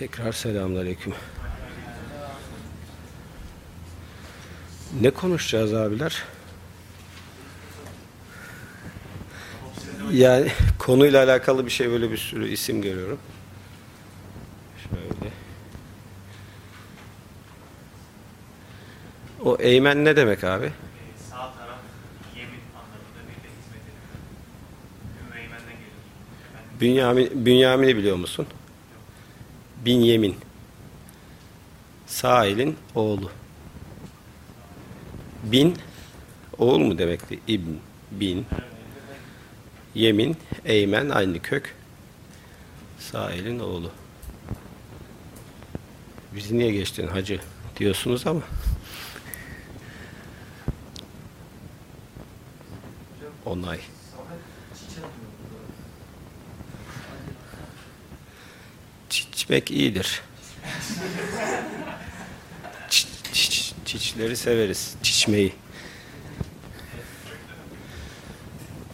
Tekrar selamünaleyküm. Ne konuşacağız abiler? Yani konuyla alakalı bir şey böyle bir sürü isim görüyorum. Şöyle. O eğmen ne demek abi? Bünyamin, Bünyamin'i biliyor musun? Bin Yemin. Sahil'in oğlu. Bin oğul mu demekti? İbn, bin. Yemin, Eymen aynı kök. Sahil'in oğlu. Biz niye geçtin hacı diyorsunuz ama. Onay. Çiçmek iyidir. Çiç, çiç, çiçleri severiz. Çiçmeyi.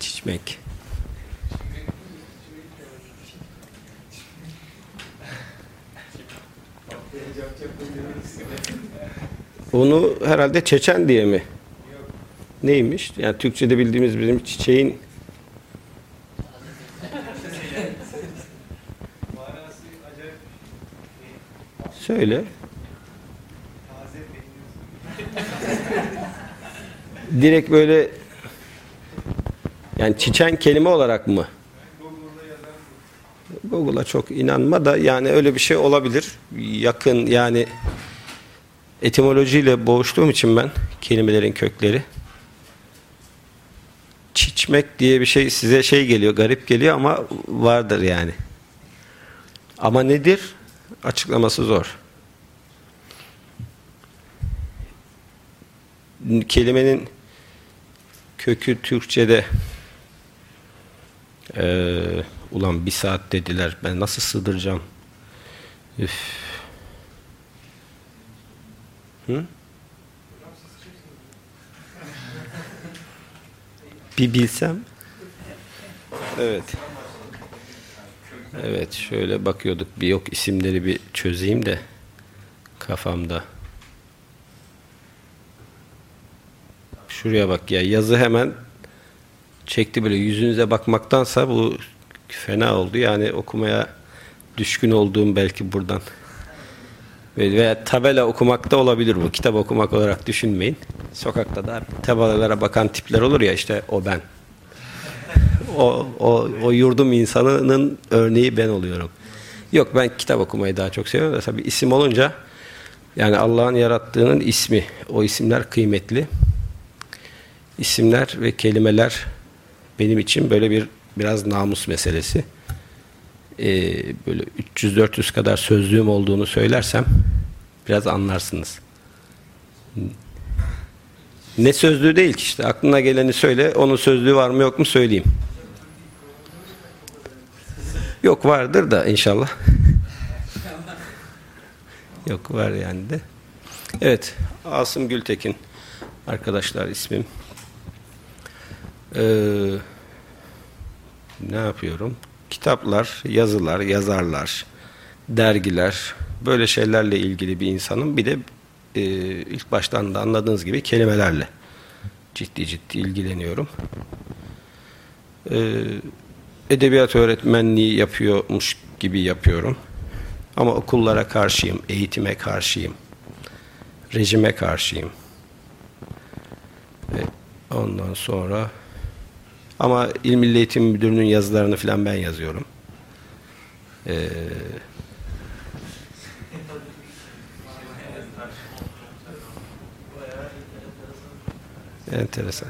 Çiçmek. Onu herhalde Çeçen diye mi? Neymiş? Yani Türkçe'de bildiğimiz bizim çiçeğin beğeniyorsun. Direkt böyle yani çiçen kelime olarak mı? Google'a çok inanma da yani öyle bir şey olabilir. Yakın yani etimolojiyle boğuştuğum için ben kelimelerin kökleri. Çiçmek diye bir şey size şey geliyor, garip geliyor ama vardır yani. Ama nedir? Açıklaması zor. Kelimenin kökü Türkçe'de eee ulan bir saat dediler. Ben nasıl sığdıracağım? Üf. Hı? Bir bilsem. Evet. Evet şöyle bakıyorduk bir yok isimleri bir çözeyim de kafamda. Şuraya bak ya yazı hemen çekti böyle yüzünüze bakmaktansa bu fena oldu. Yani okumaya düşkün olduğum belki buradan. Ve- Veya tabela okumakta olabilir bu. Kitap okumak olarak düşünmeyin. Sokakta da tabelalara bakan tipler olur ya işte o ben. O, o, o yurdum insanının örneği ben oluyorum. Yok ben kitap okumayı daha çok seviyorum da tabii isim olunca yani Allah'ın yarattığının ismi. O isimler kıymetli. İsimler ve kelimeler benim için böyle bir biraz namus meselesi. Ee, böyle 300-400 kadar sözlüğüm olduğunu söylersem biraz anlarsınız. Ne sözlüğü değil ki işte aklına geleni söyle onun sözlüğü var mı yok mu söyleyeyim. Yok vardır da inşallah. yok var yani de. Evet Asım Gültekin arkadaşlar ismim. Ee, ne yapıyorum? Kitaplar, yazılar, yazarlar, dergiler, böyle şeylerle ilgili bir insanım. Bir de e, ilk baştan da anladığınız gibi kelimelerle ciddi ciddi ilgileniyorum. E, edebiyat öğretmenliği yapıyormuş gibi yapıyorum. Ama okullara karşıyım, eğitime karşıyım, rejime karşıyım. Ve ondan sonra ama İl Milli Eğitim Müdürü'nün yazılarını falan ben yazıyorum. Ee, enteresan.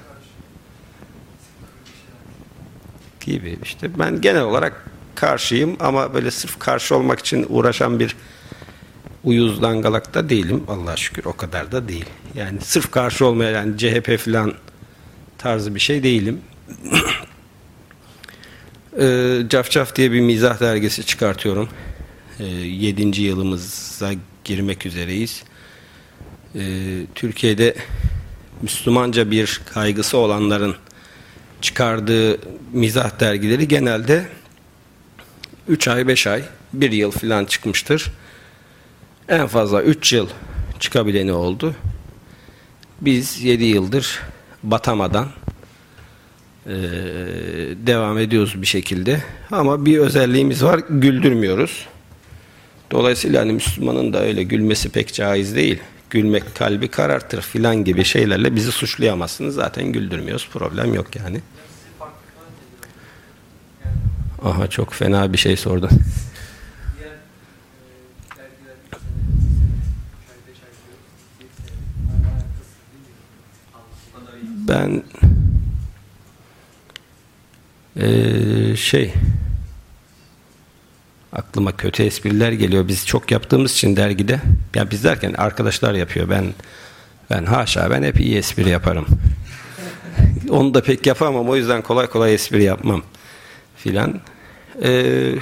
Gibi işte ben genel olarak karşıyım ama böyle sırf karşı olmak için uğraşan bir uyuz dangalak da değilim. Allah'a şükür o kadar da değil. Yani sırf karşı olmaya yani CHP falan tarzı bir şey değilim. Ee, Cafcaf diye bir mizah dergisi çıkartıyorum. Ee, yedinci yılımıza girmek üzereyiz. Ee, Türkiye'de Müslümanca bir kaygısı olanların çıkardığı mizah dergileri genelde 3 ay 5 ay 1 yıl falan çıkmıştır. En fazla 3 yıl çıkabileni oldu. Biz 7 yıldır batamadan e, devam ediyoruz bir şekilde. Ama bir özelliğimiz var güldürmüyoruz. Dolayısıyla hani Müslümanın da öyle gülmesi pek caiz değil. Gülmek kalbi karartır filan gibi şeylerle bizi suçlayamazsınız. Zaten güldürmüyoruz. Problem yok yani. Aha çok fena bir şey sordun. Ben ee, şey aklıma kötü espriler geliyor. Biz çok yaptığımız için dergide ya yani biz derken arkadaşlar yapıyor. Ben ben haşa ben hep iyi espri yaparım. Onu da pek yapamam. O yüzden kolay kolay espri yapmam filan. Ee,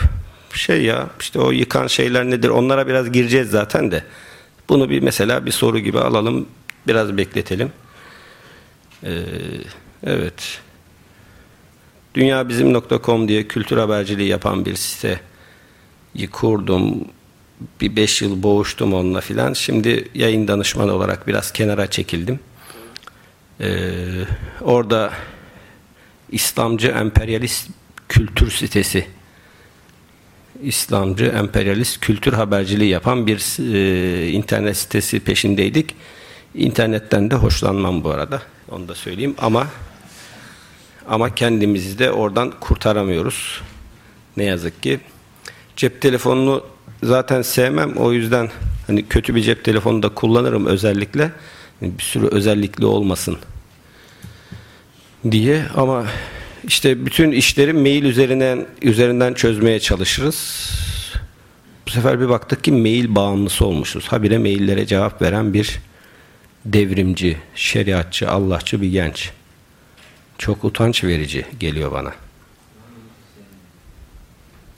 şey ya işte o yıkan şeyler nedir? Onlara biraz gireceğiz zaten de. Bunu bir mesela bir soru gibi alalım. Biraz bekletelim. Ee, evet. Dünyabizim.com diye kültür haberciliği yapan bir site kurdum. Bir beş yıl boğuştum onunla filan. Şimdi yayın danışmanı olarak biraz kenara çekildim. Ee, orada İslamcı emperyalist kültür sitesi İslamcı emperyalist kültür haberciliği yapan bir e, internet sitesi peşindeydik. İnternetten de hoşlanmam bu arada. Onu da söyleyeyim ama ama kendimizi de oradan kurtaramıyoruz. Ne yazık ki. Cep telefonunu zaten sevmem. O yüzden hani kötü bir cep telefonu da kullanırım özellikle. Bir sürü özellikli olmasın diye ama işte bütün işleri mail üzerinden üzerinden çözmeye çalışırız. Bu sefer bir baktık ki mail bağımlısı olmuşuz. Habire maillere cevap veren bir devrimci, şeriatçı, Allahçı bir genç. Çok utanç verici geliyor bana.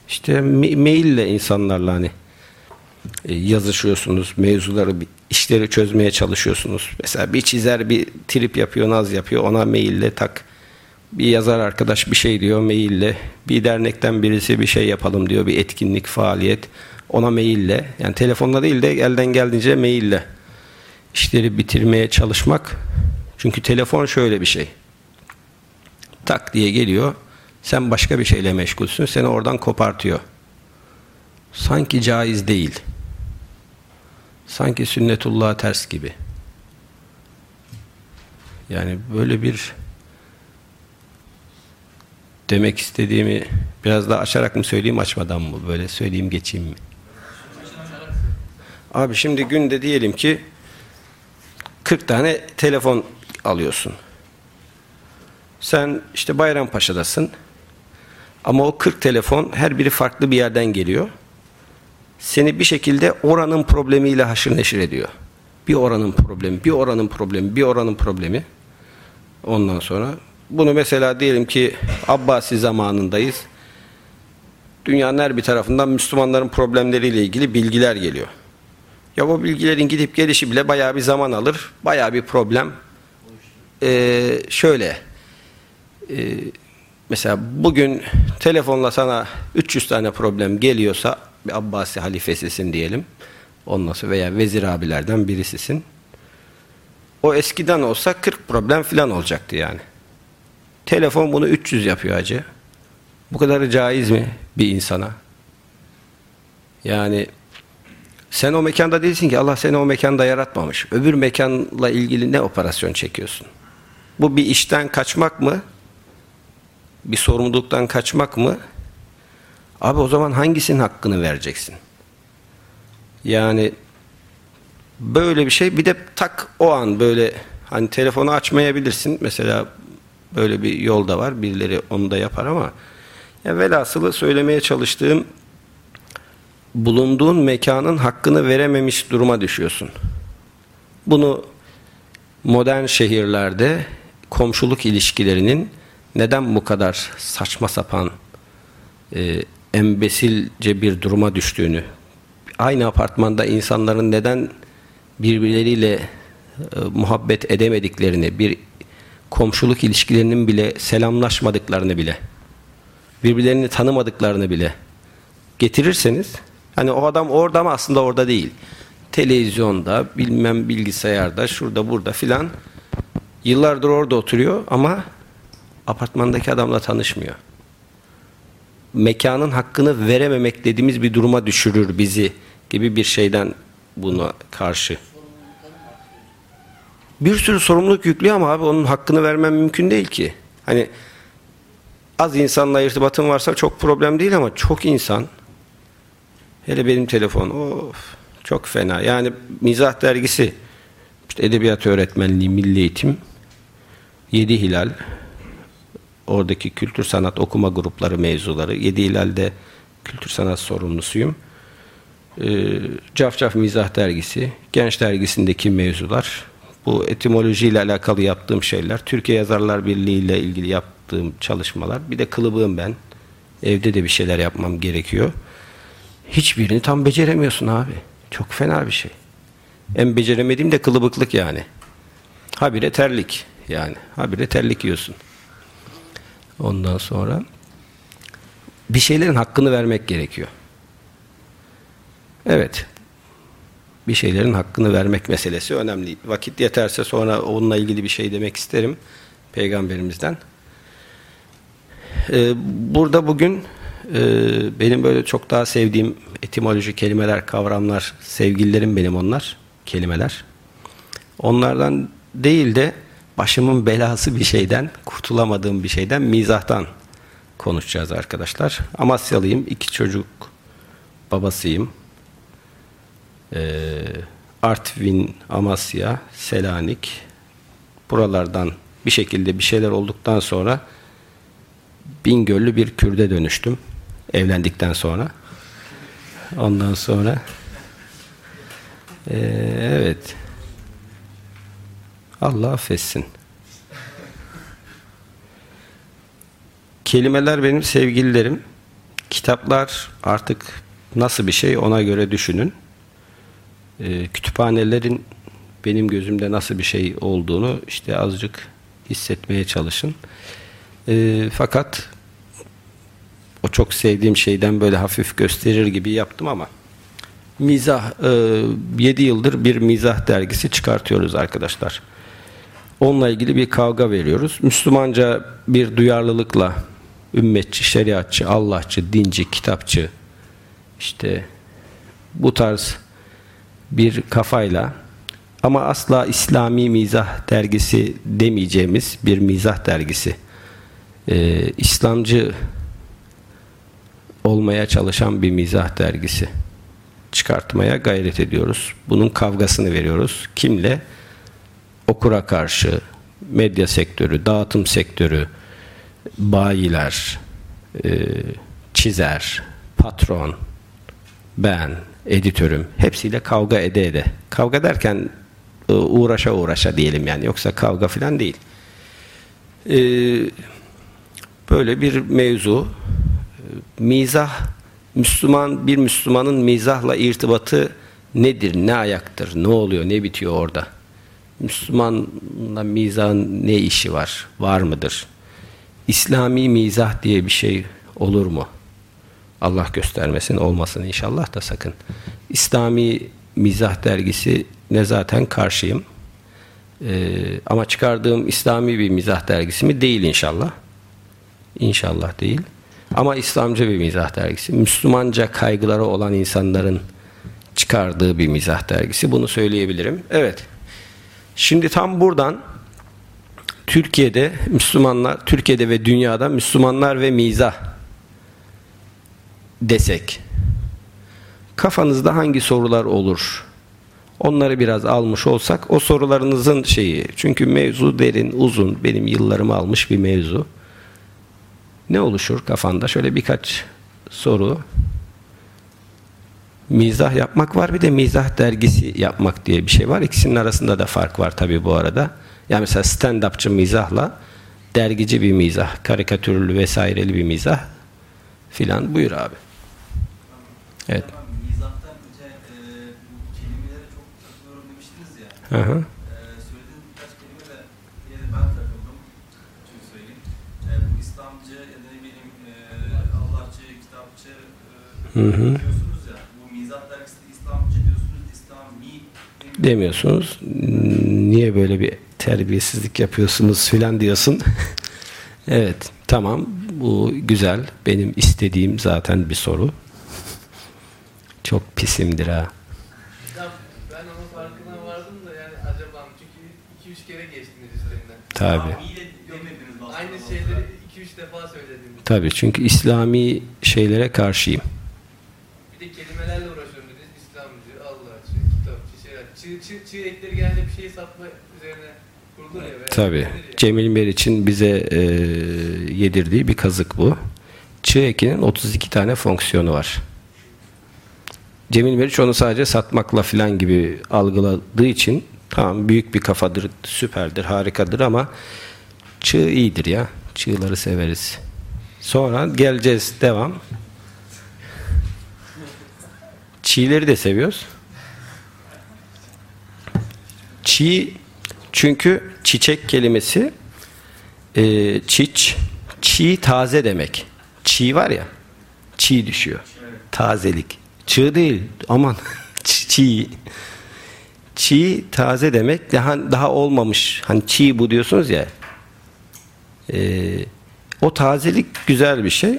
İşte maille insanlarla hani e, yazışıyorsunuz, mevzuları, işleri çözmeye çalışıyorsunuz. Mesela bir çizer bir trip yapıyor, naz yapıyor, ona maille tak. Bir yazar arkadaş bir şey diyor maille. Bir dernekten birisi bir şey yapalım diyor, bir etkinlik, faaliyet. Ona maille, yani telefonla değil de elden geldiğince maille işleri bitirmeye çalışmak. Çünkü telefon şöyle bir şey. Tak diye geliyor. Sen başka bir şeyle meşgulsün. Seni oradan kopartıyor. Sanki caiz değil. Sanki sünnetullah'a ters gibi. Yani böyle bir demek istediğimi biraz daha açarak mı söyleyeyim açmadan mı? Böyle söyleyeyim geçeyim mi? Abi şimdi günde diyelim ki 40 tane telefon alıyorsun. Sen işte Bayrampaşa'dasın. Ama o 40 telefon her biri farklı bir yerden geliyor. Seni bir şekilde oranın problemiyle haşır neşir ediyor. Bir oranın problemi, bir oranın problemi, bir oranın problemi. Ondan sonra bunu mesela diyelim ki Abbasi zamanındayız. Dünyanın her bir tarafından Müslümanların problemleriyle ilgili bilgiler geliyor. Ya bu bilgilerin gidip gelişi bile bayağı bir zaman alır. Bayağı bir problem. Ee, şöyle e, mesela bugün telefonla sana 300 tane problem geliyorsa bir Abbasi halifesisin diyelim. Ondan veya vezir abilerden birisisin. O eskiden olsa 40 problem filan olacaktı yani. Telefon bunu 300 yapıyor acı. Bu kadar caiz mi bir insana? Yani sen o mekanda değilsin ki Allah seni o mekanda yaratmamış. Öbür mekanla ilgili ne operasyon çekiyorsun? Bu bir işten kaçmak mı? Bir sorumluluktan kaçmak mı? Abi o zaman hangisinin hakkını vereceksin? Yani böyle bir şey bir de tak o an böyle hani telefonu açmayabilirsin. Mesela böyle bir yol da var. Birileri onu da yapar ama ya velhasılı söylemeye çalıştığım bulunduğun mekanın hakkını verememiş duruma düşüyorsun. Bunu modern şehirlerde komşuluk ilişkilerinin neden bu kadar saçma sapan e, embesilce bir duruma düştüğünü aynı apartmanda insanların neden birbirleriyle e, muhabbet edemediklerini bir komşuluk ilişkilerinin bile selamlaşmadıklarını bile birbirlerini tanımadıklarını bile getirirseniz hani o adam orada ama aslında orada değil. Televizyonda, bilmem bilgisayarda, şurada burada filan yıllardır orada oturuyor ama apartmandaki adamla tanışmıyor. Mekanın hakkını verememek dediğimiz bir duruma düşürür bizi gibi bir şeyden buna karşı. Bir sürü sorumluluk yüklüyor ama abi onun hakkını vermem mümkün değil ki. Hani az insanla irtibatın varsa çok problem değil ama çok insan hele benim telefon of çok fena. Yani mizah dergisi işte edebiyat öğretmenliği, milli eğitim, Yedi Hilal oradaki kültür sanat okuma grupları mevzuları. Yedi Hilal'de kültür sanat sorumlusuyum. Ee, Cafcaf Mizah Dergisi, Genç Dergisi'ndeki mevzular, bu etimoloji ile alakalı yaptığım şeyler, Türkiye Yazarlar Birliği ile ilgili yaptığım çalışmalar, bir de kılıbığım ben. Evde de bir şeyler yapmam gerekiyor. Hiçbirini tam beceremiyorsun abi. Çok fena bir şey. En beceremediğim de kılıbıklık yani. Habire terlik yani. Habire terlik yiyorsun. Ondan sonra bir şeylerin hakkını vermek gerekiyor. Evet. Bir şeylerin hakkını vermek meselesi önemli. Vakit yeterse sonra onunla ilgili bir şey demek isterim peygamberimizden. Ee, burada bugün e, benim böyle çok daha sevdiğim etimoloji kelimeler, kavramlar, sevgililerim benim onlar, kelimeler. Onlardan değil de başımın belası bir şeyden, kurtulamadığım bir şeyden, mizahtan konuşacağız arkadaşlar. Amasyalıyım, iki çocuk babasıyım. Ee, Artvin, Amasya, Selanik buralardan bir şekilde bir şeyler olduktan sonra Bingöllü bir Kürde dönüştüm. Evlendikten sonra. Ondan sonra ee, evet Allah affetsin. Kelimeler benim sevgililerim. Kitaplar artık nasıl bir şey ona göre düşünün. Ee, kütüphanelerin benim gözümde nasıl bir şey olduğunu işte azıcık hissetmeye çalışın. Ee, fakat o çok sevdiğim şeyden böyle hafif gösterir gibi yaptım ama mizah e, 7 yıldır bir mizah dergisi çıkartıyoruz arkadaşlar. Onunla ilgili bir kavga veriyoruz. Müslümanca bir duyarlılıkla ümmetçi, şeriatçı, Allahçı, dinci, kitapçı işte bu tarz bir kafayla ama asla İslami mizah dergisi demeyeceğimiz bir mizah dergisi. Ee, İslamcı olmaya çalışan bir mizah dergisi çıkartmaya gayret ediyoruz. Bunun kavgasını veriyoruz. Kimle? Okura karşı, medya sektörü, dağıtım sektörü, bayiler, e, çizer, patron, ben, editörüm hepsiyle kavga ede ede. Kavga derken e, uğraşa uğraşa diyelim yani yoksa kavga falan değil. E, böyle bir mevzu. Mizah, Müslüman bir Müslümanın mizahla irtibatı nedir, ne ayaktır, ne oluyor, ne bitiyor orada? Müslümanla mizahın ne işi var, var mıdır? İslami mizah diye bir şey olur mu? Allah göstermesin olmasın inşallah da sakın. İslami mizah dergisi ne zaten karşıyım. Ee, ama çıkardığım İslami bir mizah dergisi mi? Değil inşallah. İnşallah değil. Ama İslamcı bir mizah dergisi. Müslümanca kaygıları olan insanların çıkardığı bir mizah dergisi. Bunu söyleyebilirim. Evet. Şimdi tam buradan Türkiye'de Müslümanlar, Türkiye'de ve dünyada Müslümanlar ve mizah desek kafanızda hangi sorular olur? Onları biraz almış olsak o sorularınızın şeyi çünkü mevzu derin, uzun, benim yıllarımı almış bir mevzu. Ne oluşur kafanda? Şöyle birkaç soru. Mizah yapmak var bir de mizah dergisi yapmak diye bir şey var. İkisinin arasında da fark var tabii bu arada. Yani mesela stand-upçı mizahla dergici bir mizah, karikatürlü vesaireli bir mizah filan. Buyur abi. Evet. E, bu kelimelere çok takılıyorum demiştiniz ya. Hı hı. E, söylediğiniz Demiyorsunuz. Niye böyle bir terbiyesizlik yapıyorsunuz filan diyorsun. evet tamam bu güzel. Benim istediğim zaten bir soru. Çok pisimdir ha. Ben onun farkına vardım da yani acaba? Çünkü 2-3 kere geçtiniz üstlerinden. Tabi. İslamiyle demediniz aslında. Aynı şeyleri 2-3 defa söylediniz. Tabi çünkü İslami şeylere karşıyım. Bir de kelimelerle uğraşıyorum dediniz. İslamcı, Allahçı, kitapçı, şeyler. Çığ, çığ, çığ ekleri genelde bir şey satma üzerine kurulur ya. veya Tabi. denir ya. Cemil Meriç'in bize e, yedirdiği bir kazık bu. Çığ ekinin 32 tane fonksiyonu var. Cemil Meriç onu sadece satmakla filan gibi algıladığı için tamam büyük bir kafadır, süperdir, harikadır ama çığ iyidir ya. Çığları severiz. Sonra geleceğiz devam. Çiğleri de seviyoruz. Çiğ çünkü çiçek kelimesi e, çiç, çiğ taze demek. Çiğ var ya, çiğ düşüyor. Tazelik. Çığ değil, aman Ç- çiğ. Çiğ taze demek daha daha olmamış. Hani çiğ bu diyorsunuz ya. E, o tazelik güzel bir şey.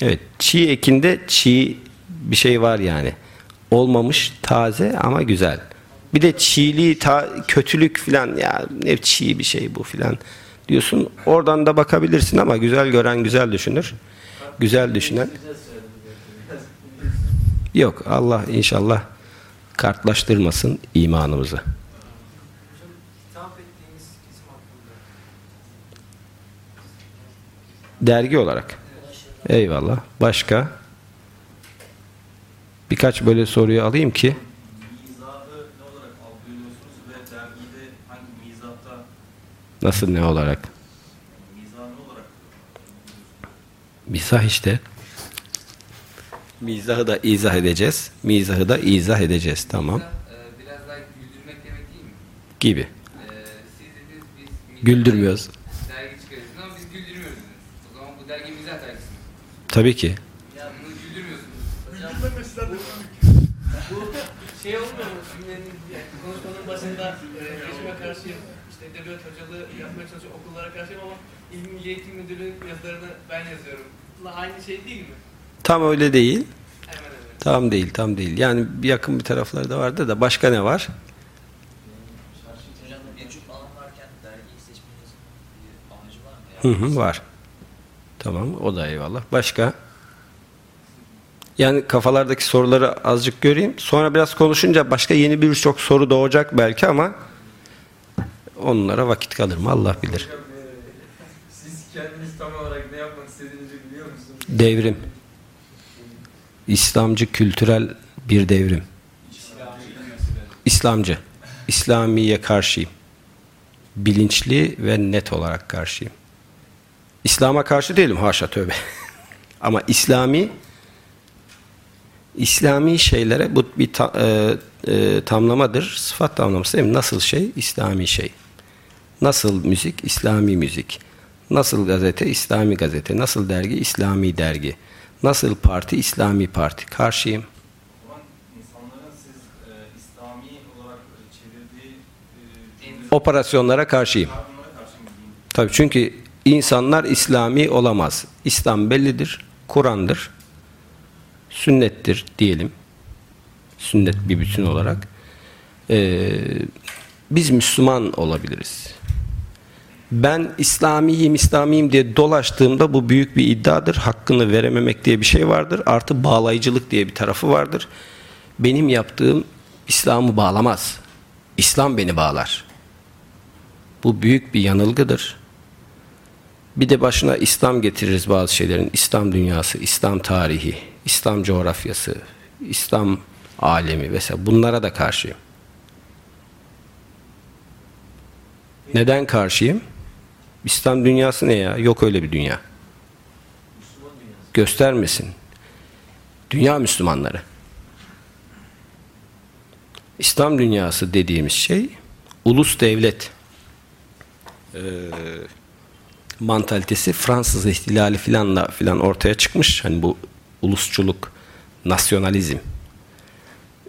Evet, çiğ ekinde çiğ bir şey var yani. Olmamış, taze ama güzel. Bir de çiğliği, ta, kötülük filan ya ne çiğ bir şey bu filan diyorsun. Oradan da bakabilirsin ama güzel gören güzel düşünür. Güzel düşünen. Yok Allah inşallah kartlaştırmasın imanımızı. Dergi olarak. Eyvallah. Başka? Birkaç böyle soruyu alayım ki Mizahı ne olarak algılıyorsunuz ve dergide hangi mizahta nasıl ne olarak? mizah ne olarak Mizah işte. Mizahı da izah edeceğiz. Mizahı da izah edeceğiz. Tamam. Ee, Biraz daha güldürmek demek değil mi? Gibi. Siz dediniz biz mizah Güldürmüyoruz. dergi çıkarıyorsunuz ama biz güldürmüyoruz. O zaman bu dergi mizah dergisi mi? Tabii ki. Ya bunu güldürmüyorsunuz. Hocam bu, bu şey olmuyor mu? Yani konuşmanın başında e, rejime karşıyım. Hocalığı yapmaya çalışıyorum okullara karşıyım ama İl Milli Eğitim Müdürlüğü'nün yazılarını ben yazıyorum. Bunlar aynı şey değil mi? Tam öyle değil. Hemen hemen. Tam değil, tam değil. Yani bir yakın bir tarafları da vardı da başka ne var? Hı hı, var. Tamam, o da eyvallah. Başka? Yani kafalardaki soruları azıcık göreyim. Sonra biraz konuşunca başka yeni birçok soru doğacak belki ama onlara vakit kalır mı Allah bilir. Hocam, e, siz kendiniz tam olarak ne yapmak istediğinizi biliyor musunuz? Devrim. İslamcı kültürel bir devrim. İslamcı. İslamiye karşıyım. Bilinçli ve net olarak karşıyım. İslam'a karşı değilim haşa tövbe. Ama İslami İslami şeylere bu bir ta- e, e, tamlamadır. Sıfat tamlaması değil mi? Nasıl şey? İslami şey. Nasıl müzik? İslami müzik. Nasıl gazete? İslami gazete. Nasıl dergi? İslami dergi. Nasıl parti? İslami parti. Karşıyım. Operasyonlara karşıyım. Tabii çünkü insanlar İslami olamaz. İslam bellidir. Kur'an'dır. Sünnettir diyelim. Sünnet bir bütün olarak. Ee, biz Müslüman olabiliriz. Ben İslamiyim, İslamiyim diye dolaştığımda bu büyük bir iddiadır. Hakkını verememek diye bir şey vardır. Artı bağlayıcılık diye bir tarafı vardır. Benim yaptığım İslam'ı bağlamaz. İslam beni bağlar. Bu büyük bir yanılgıdır. Bir de başına İslam getiririz bazı şeylerin. İslam dünyası, İslam tarihi, İslam coğrafyası, İslam alemi vesaire. Bunlara da karşıyım. Neden karşıyım? İslam dünyası ne ya? Yok öyle bir dünya. Göstermesin. Dünya Müslümanları. İslam dünyası dediğimiz şey ulus devlet e, mantalitesi Fransız ihtilali filanla filan ortaya çıkmış. Hani bu ulusçuluk Nasyonalizm.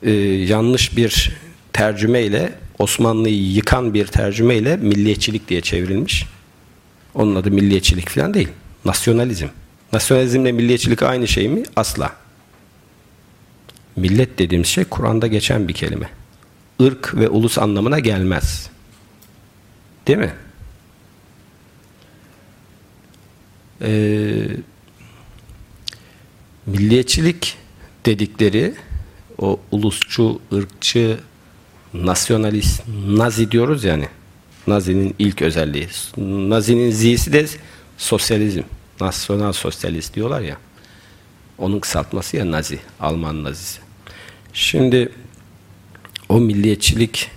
Ee, yanlış bir tercümeyle Osmanlı'yı yıkan bir tercümeyle milliyetçilik diye çevrilmiş. Onun adı milliyetçilik falan değil. Nasyonalizm. Nasyonalizmle milliyetçilik aynı şey mi? Asla. Millet dediğimiz şey Kur'an'da geçen bir kelime. Irk ve ulus anlamına gelmez. Değil mi? Ee, milliyetçilik dedikleri o ulusçu, ırkçı, nasyonalist, nazi diyoruz yani. Nazi'nin ilk özelliği. Nazi'nin z'si de sosyalizm. Nasyonal sosyalist diyorlar ya. Onun kısaltması ya Nazi. Alman Nazisi. Şimdi o milliyetçilik,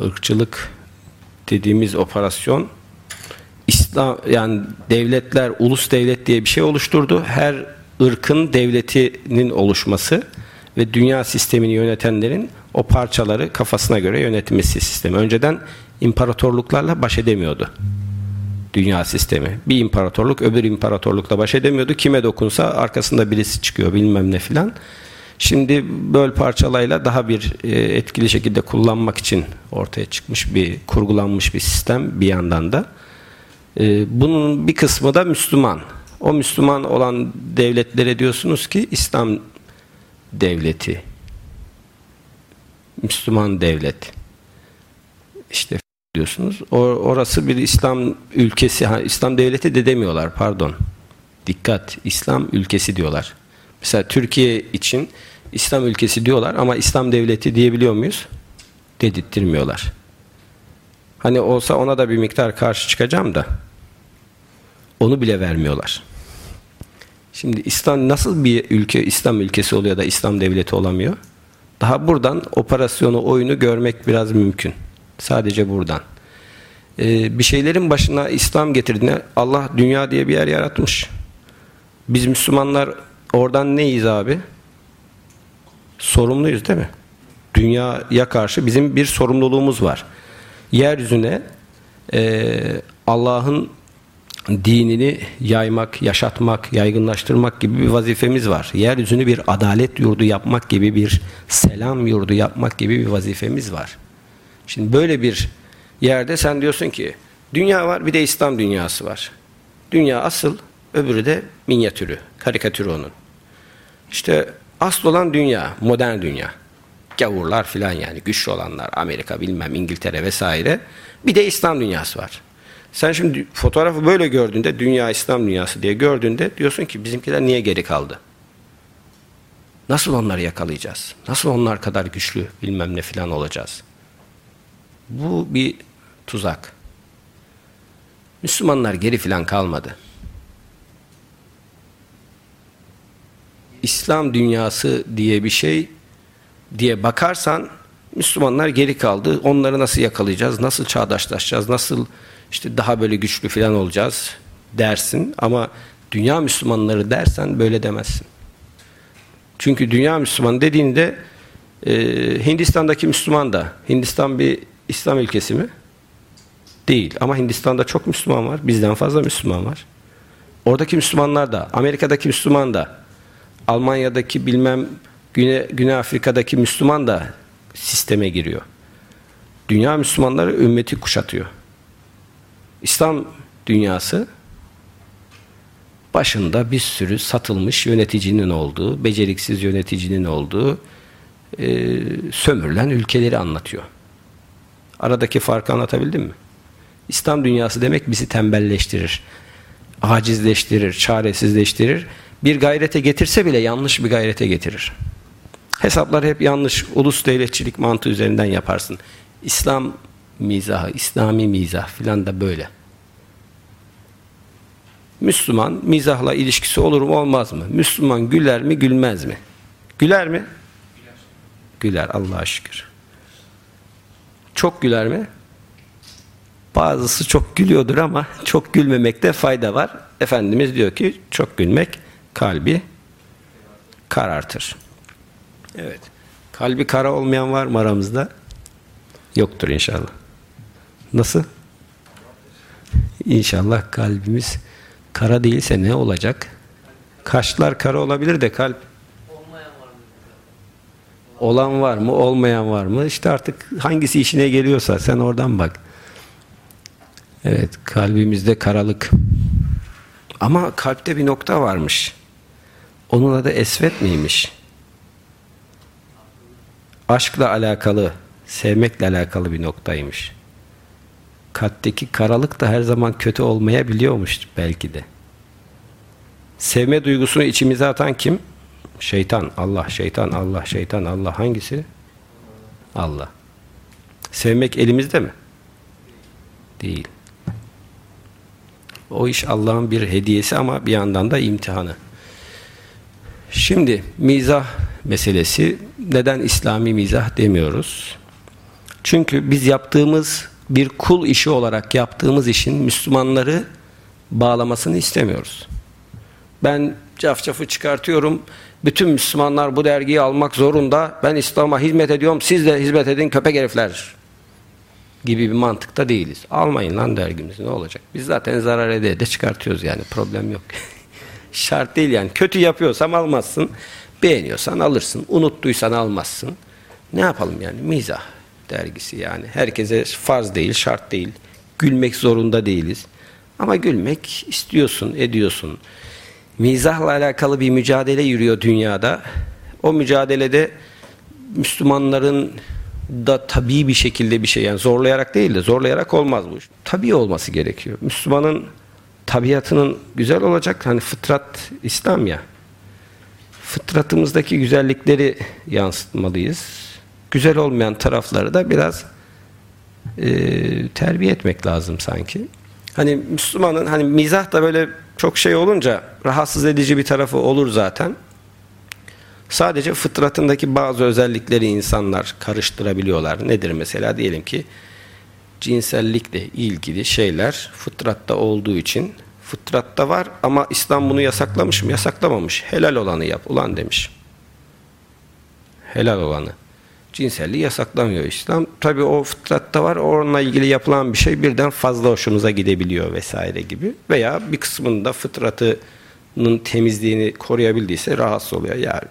ırkçılık dediğimiz operasyon İslam yani devletler ulus devlet diye bir şey oluşturdu. Her ırkın devletinin oluşması ve dünya sistemini yönetenlerin o parçaları kafasına göre yönetmesi sistemi. Önceden imparatorluklarla baş edemiyordu. Dünya sistemi. Bir imparatorluk öbür imparatorlukla baş edemiyordu. Kime dokunsa arkasında birisi çıkıyor bilmem ne filan. Şimdi böl parçalayla daha bir e, etkili şekilde kullanmak için ortaya çıkmış bir kurgulanmış bir sistem bir yandan da. E, bunun bir kısmı da Müslüman. O Müslüman olan devletlere diyorsunuz ki İslam devleti. Müslüman devlet. İşte diyorsunuz. orası bir İslam ülkesi. Ha, İslam devleti de demiyorlar pardon. Dikkat. İslam ülkesi diyorlar. Mesela Türkiye için İslam ülkesi diyorlar ama İslam devleti diyebiliyor muyuz? Dedirttirmiyorlar. Hani olsa ona da bir miktar karşı çıkacağım da onu bile vermiyorlar. Şimdi İslam nasıl bir ülke İslam ülkesi oluyor da İslam devleti olamıyor? Daha buradan operasyonu, oyunu görmek biraz mümkün. Sadece buradan. Ee, bir şeylerin başına İslam getirdiğinde Allah dünya diye bir yer yaratmış. Biz Müslümanlar oradan neyiz abi? Sorumluyuz değil mi? Dünyaya karşı bizim bir sorumluluğumuz var. Yeryüzüne e, Allah'ın dinini yaymak, yaşatmak, yaygınlaştırmak gibi bir vazifemiz var. Yeryüzünü bir adalet yurdu yapmak gibi bir selam yurdu yapmak gibi bir vazifemiz var. Şimdi böyle bir yerde sen diyorsun ki dünya var bir de İslam dünyası var. Dünya asıl öbürü de minyatürü, karikatürü onun. İşte asıl olan dünya, modern dünya. Gavurlar filan yani güçlü olanlar Amerika bilmem İngiltere vesaire. Bir de İslam dünyası var. Sen şimdi fotoğrafı böyle gördüğünde dünya İslam dünyası diye gördüğünde diyorsun ki bizimkiler niye geri kaldı? Nasıl onları yakalayacağız? Nasıl onlar kadar güçlü bilmem ne filan olacağız? Bu bir tuzak. Müslümanlar geri filan kalmadı. İslam dünyası diye bir şey diye bakarsan Müslümanlar geri kaldı. Onları nasıl yakalayacağız? Nasıl çağdaşlaşacağız? Nasıl işte daha böyle güçlü falan olacağız dersin ama dünya Müslümanları dersen böyle demezsin. Çünkü dünya Müslüman dediğinde e, Hindistan'daki Müslüman da Hindistan bir İslam ülkesi mi? Değil. Ama Hindistan'da çok Müslüman var. Bizden fazla Müslüman var. Oradaki Müslümanlar da, Amerika'daki Müslüman da, Almanya'daki bilmem Güney, Güney Afrika'daki Müslüman da sisteme giriyor. Dünya Müslümanları ümmeti kuşatıyor. İslam dünyası başında bir sürü satılmış yöneticinin olduğu, beceriksiz yöneticinin olduğu e, sömürülen ülkeleri anlatıyor. Aradaki farkı anlatabildim mi? İslam dünyası demek bizi tembelleştirir, acizleştirir, çaresizleştirir. Bir gayrete getirse bile yanlış bir gayrete getirir. Hesaplar hep yanlış. Ulus devletçilik mantığı üzerinden yaparsın. İslam mizahı, İslami mizah filan da böyle. Müslüman mizahla ilişkisi olur mu olmaz mı? Müslüman güler mi gülmez mi? Güler mi? Güler. Güler Allah'a şükür. Çok güler mi? Bazısı çok gülüyordur ama çok gülmemekte fayda var. Efendimiz diyor ki çok gülmek kalbi karartır. Evet. Kalbi kara olmayan var mı aramızda? Yoktur inşallah. Nasıl? İnşallah kalbimiz kara değilse ne olacak? Kaşlar kara olabilir de kalp? Olan var mı, olmayan var mı? İşte artık hangisi işine geliyorsa sen oradan bak. Evet, kalbimizde karalık. Ama kalpte bir nokta varmış. Onun adı esvet miymiş? Aşkla alakalı, sevmekle alakalı bir noktaymış. Kalpteki karalık da her zaman kötü olmayabiliyormuş belki de. Sevme duygusunu içimize atan kim? Şeytan, Allah, şeytan, Allah, şeytan, Allah. Hangisi? Allah. Sevmek elimizde mi? Değil. O iş Allah'ın bir hediyesi ama bir yandan da imtihanı. Şimdi mizah meselesi neden İslami mizah demiyoruz? Çünkü biz yaptığımız bir kul işi olarak yaptığımız işin Müslümanları bağlamasını istemiyoruz. Ben cafcafı çıkartıyorum. Bütün Müslümanlar bu dergiyi almak zorunda. Ben İslam'a hizmet ediyorum. Siz de hizmet edin köpek herifler gibi bir mantıkta değiliz. Almayın lan dergimizi ne olacak? Biz zaten zarar ede de çıkartıyoruz yani problem yok. Şart değil yani. Kötü yapıyorsam almazsın. Beğeniyorsan alırsın. Unuttuysan almazsın. Ne yapalım yani? Mizah dergisi yani. Herkese farz değil, şart değil. Gülmek zorunda değiliz. Ama gülmek istiyorsun, ediyorsun. Mizahla alakalı bir mücadele yürüyor dünyada. O mücadelede Müslümanların da tabii bir şekilde bir şey yani zorlayarak değil de zorlayarak olmaz bu. Tabii olması gerekiyor. Müslümanın tabiatının güzel olacak. Hani fıtrat İslam ya. Fıtratımızdaki güzellikleri yansıtmalıyız. Güzel olmayan tarafları da biraz e, terbiye etmek lazım sanki. Hani Müslümanın hani mizah da böyle çok şey olunca rahatsız edici bir tarafı olur zaten. Sadece fıtratındaki bazı özellikleri insanlar karıştırabiliyorlar. Nedir mesela? Diyelim ki cinsellikle ilgili şeyler fıtratta olduğu için fıtratta var ama İslam bunu yasaklamış mı? Yasaklamamış. Helal olanı yap ulan demiş. Helal olanı. Cinselliği yasaklamıyor İslam. Tabi o fıtratta var. Onunla ilgili yapılan bir şey birden fazla hoşumuza gidebiliyor vesaire gibi. Veya bir kısmında fıtratının temizliğini koruyabildiyse rahatsız oluyor. Ya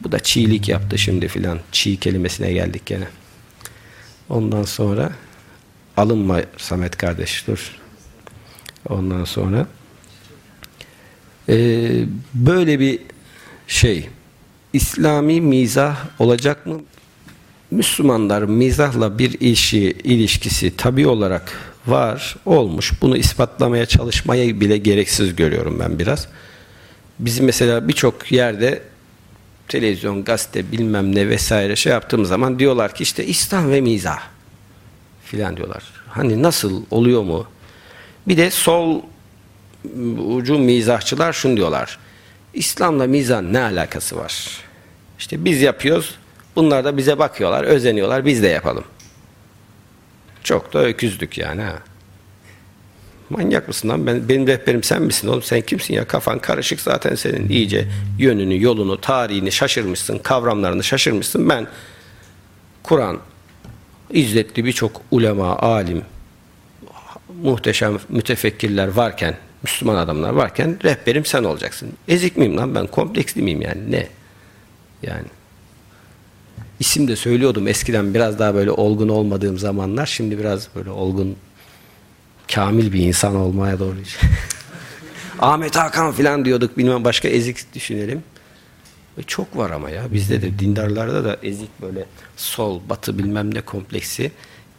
bu da çiğlik yaptı şimdi filan. Çiğ kelimesine geldik gene. Ondan sonra alınma Samet kardeş dur. Ondan sonra e, böyle bir şey İslami mizah olacak mı? Müslümanlar mizahla bir işi, ilişkisi tabi olarak var, olmuş. Bunu ispatlamaya çalışmaya bile gereksiz görüyorum ben biraz. Bizim mesela birçok yerde televizyon, gazete bilmem ne vesaire şey yaptığımız zaman diyorlar ki işte İslam ve mizah filan diyorlar. Hani nasıl oluyor mu? Bir de sol ucu mizahçılar şunu diyorlar. İslam'la mizah ne alakası var? İşte biz yapıyoruz. Bunlar da bize bakıyorlar, özeniyorlar. Biz de yapalım. Çok da öküzdük yani ha. Manyak mısın lan? Ben, benim rehberim sen misin oğlum? Sen kimsin ya? Kafan karışık zaten senin. iyice yönünü, yolunu, tarihini şaşırmışsın. Kavramlarını şaşırmışsın. Ben Kur'an izzetli birçok ulema, alim, muhteşem mütefekkirler varken, Müslüman adamlar varken rehberim sen olacaksın. Ezik miyim lan ben? Kompleksli miyim yani? Ne? Yani isim de söylüyordum eskiden biraz daha böyle olgun olmadığım zamanlar. Şimdi biraz böyle olgun kamil bir insan olmaya doğru. Ahmet Hakan falan diyorduk bilmem başka ezik düşünelim. Ve çok var ama ya bizde de dindarlarda da ezik böyle sol batı bilmem ne kompleksi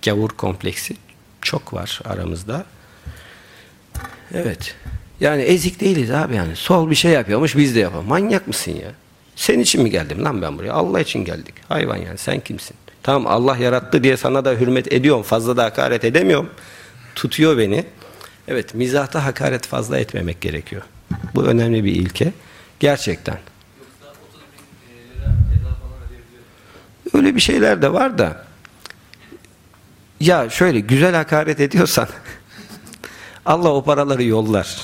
gavur kompleksi çok var aramızda. Evet. Yani ezik değiliz abi yani. Sol bir şey yapıyormuş biz de yapalım. Manyak mısın ya? Senin için mi geldim lan ben buraya? Allah için geldik. Hayvan yani sen kimsin? Tamam Allah yarattı diye sana da hürmet ediyorum. Fazla da hakaret edemiyorum. Tutuyor beni. Evet mizahta hakaret fazla etmemek gerekiyor. Bu önemli bir ilke. Gerçekten. Öyle bir şeyler de var da ya şöyle güzel hakaret ediyorsan Allah o paraları yollar.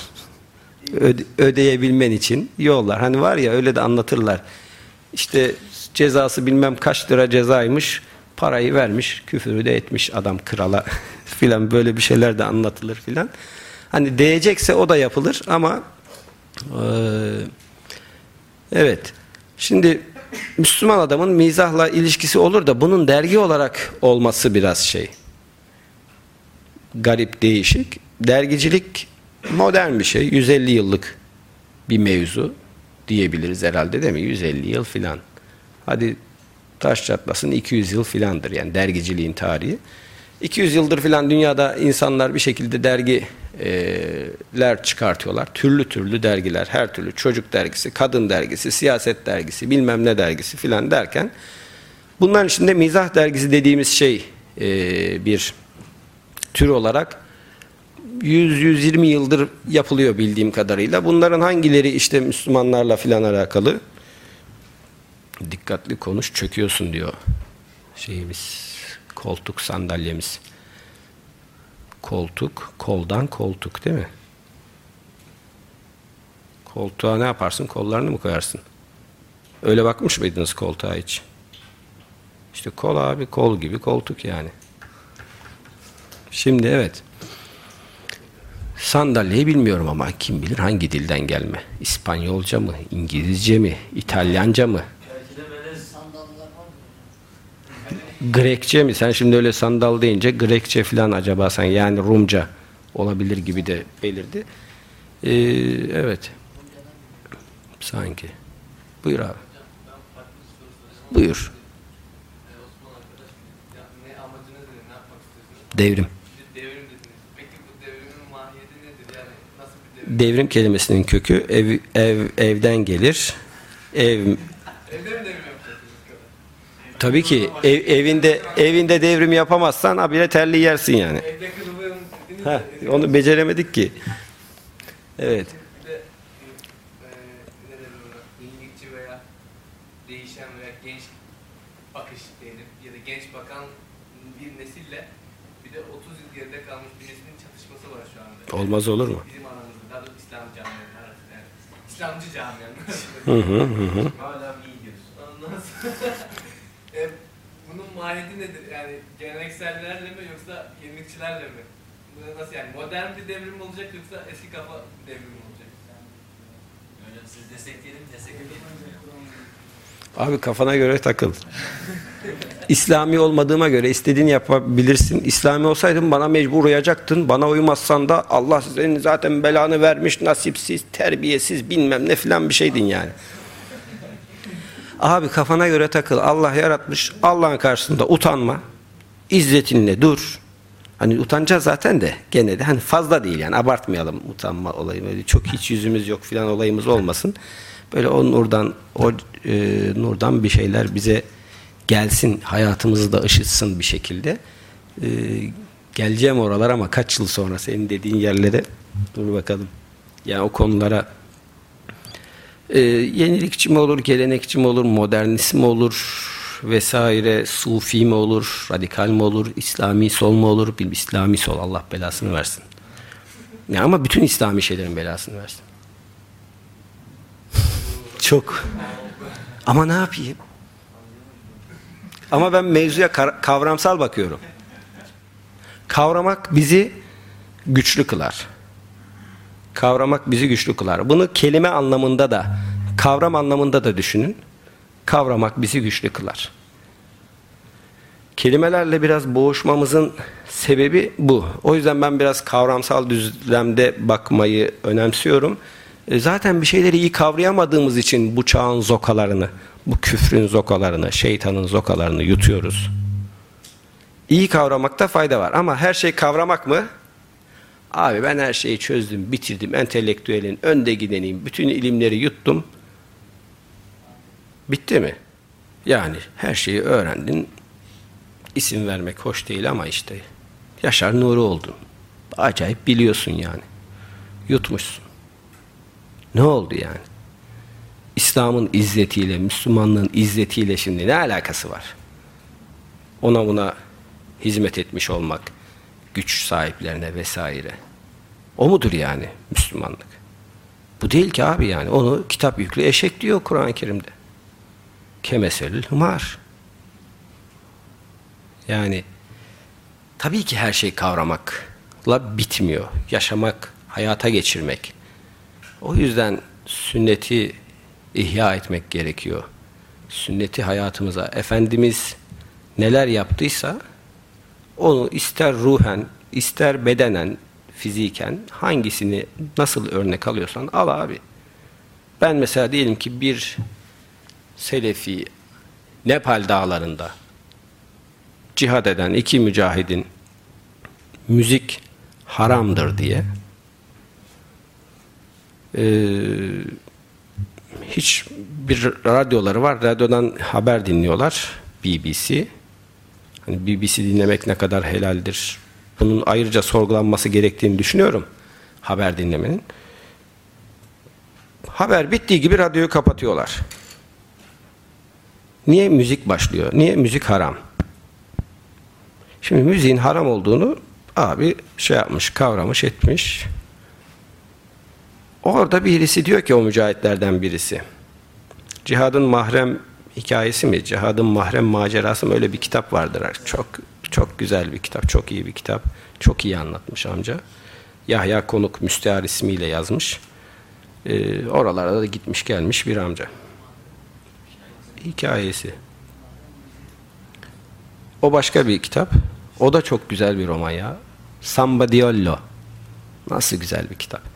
Öde, ödeyebilmen için yollar. Hani var ya öyle de anlatırlar. İşte cezası bilmem kaç lira cezaymış. Parayı vermiş, küfürü de etmiş adam krala filan böyle bir şeyler de anlatılır filan. Hani değecekse o da yapılır ama e, evet. Şimdi Müslüman adamın mizahla ilişkisi olur da bunun dergi olarak olması biraz şey. Garip, değişik. Dergicilik modern bir şey. 150 yıllık bir mevzu diyebiliriz herhalde değil mi? 150 yıl filan. Hadi taş çatlasın 200 yıl filandır yani dergiciliğin tarihi. 200 yıldır filan dünyada insanlar bir şekilde dergiler çıkartıyorlar. Türlü türlü dergiler, her türlü çocuk dergisi, kadın dergisi, siyaset dergisi, bilmem ne dergisi filan derken bunların içinde mizah dergisi dediğimiz şey bir tür olarak 100-120 yıldır yapılıyor bildiğim kadarıyla. Bunların hangileri işte Müslümanlarla filan alakalı? Dikkatli konuş çöküyorsun diyor şeyimiz koltuk sandalyemiz. Koltuk, koldan koltuk değil mi? Koltuğa ne yaparsın? Kollarını mı koyarsın? Öyle bakmış mıydınız koltuğa hiç? İşte kol abi kol gibi koltuk yani. Şimdi evet. Sandalyeyi bilmiyorum ama kim bilir hangi dilden gelme. İspanyolca mı, İngilizce mi, İtalyanca mı? Grekçe mi? Sen şimdi öyle sandal deyince Grekçe falan acaba sen yani Rumca olabilir gibi de belirdi. Ee, evet. Sanki. Buyur abi. Buyur. Ee, Osman arkadaş ya ne amacınız nedir? Ne yapmak istiyorsunuz? Devrim. Bir devrim dediniz. Peki bu devrimin mahiyeti nedir? Yani nasıl bir devrim? Kelimesinin kökü ev, ev evden gelir. Ev tabii ki ev, evinde evinde devrim yapamazsan abire terli yersin yani. Ha, onu beceremedik ki. Evet. Bir de e, Hı hı hı. hı. Hala iyi diyorsun. Ondan sonra e, bunun mahiyeti nedir? Yani geleneksellerle mi yoksa yenilikçilerle mi? Bu nasıl yani modern bir devrim mi olacak yoksa eski kafa devrim mi olacak? Hocam siz destekleyelim, destekleyelim. Abi kafana göre takıl. İslami olmadığıma göre istediğini yapabilirsin. İslami olsaydın bana mecbur uyacaktın. Bana uymazsan da Allah senin zaten belanı vermiş, nasipsiz, terbiyesiz bilmem ne filan bir şeydin yani. Abi kafana göre takıl. Allah yaratmış. Allah'ın karşısında utanma. İzzetinle dur. Hani utanacağız zaten de gene de hani fazla değil yani abartmayalım utanma olayı. Böyle çok hiç yüzümüz yok filan olayımız olmasın. Böyle o nurdan o e, nurdan bir şeyler bize gelsin hayatımızı da ışıtsın bir şekilde. E, geleceğim oralar ama kaç yıl sonra senin dediğin yerlere dur bakalım. Yani o konulara e, yenilikçi mi olur, gelenekçi mi olur, modernist mi olur vesaire, sufi mi olur, radikal mi olur, İslami sol mu olur, bil İslami sol Allah belasını versin. Ya ama bütün İslami şeylerin belasını versin. Çok. Ama ne yapayım? Ama ben mevzuya kavramsal bakıyorum. Kavramak bizi güçlü kılar. Kavramak bizi güçlü kılar. Bunu kelime anlamında da, kavram anlamında da düşünün. Kavramak bizi güçlü kılar. Kelimelerle biraz boğuşmamızın sebebi bu. O yüzden ben biraz kavramsal düzlemde bakmayı önemsiyorum. E, Zaten bir şeyleri iyi kavrayamadığımız için bu çağın zokalarını, bu küfrün zokalarını, şeytanın zokalarını yutuyoruz. İyi kavramakta fayda var ama her şey kavramak mı? Abi ben her şeyi çözdüm, bitirdim, entelektüelin önde gideneyim, bütün ilimleri yuttum. Bitti mi? Yani her şeyi öğrendin. İsim vermek hoş değil ama işte Yaşar Nuri oldun. Acayip biliyorsun yani. Yutmuşsun. Ne oldu yani? İslam'ın izzetiyle, Müslümanlığın izzetiyle şimdi ne alakası var? Ona buna hizmet etmiş olmak, güç sahiplerine vesaire. O mudur yani Müslümanlık? Bu değil ki abi yani. Onu kitap yüklü eşek diyor Kur'an-ı Kerim'de. Kemeselül hımar. Yani tabii ki her şey kavramakla bitmiyor. Yaşamak, hayata geçirmek. O yüzden sünneti ihya etmek gerekiyor. sünneti hayatımıza Efendimiz neler yaptıysa onu ister ruhen, ister bedenen, fiziken hangisini nasıl örnek alıyorsan al abi. Ben mesela diyelim ki bir Selefi Nepal dağlarında cihad eden iki mücahidin müzik haramdır diye ee, hiç bir radyoları var. Radyodan haber dinliyorlar. BBC. Hani BBC dinlemek ne kadar helaldir. Bunun ayrıca sorgulanması gerektiğini düşünüyorum. Haber dinlemenin. Haber bittiği gibi radyoyu kapatıyorlar. Niye müzik başlıyor? Niye müzik haram? Şimdi müziğin haram olduğunu abi şey yapmış, kavramış, etmiş. Orada birisi diyor ki o mücahitlerden birisi. Cihadın mahrem hikayesi mi? Cihadın mahrem macerası mı? Öyle bir kitap vardır. Çok çok güzel bir kitap, çok iyi bir kitap. Çok iyi anlatmış amca. Yahya Konuk Müstehar ismiyle yazmış. Ee, oralara da gitmiş gelmiş bir amca. Hikayesi. O başka bir kitap. O da çok güzel bir roman ya. Samba Diallo. Nasıl güzel bir kitap.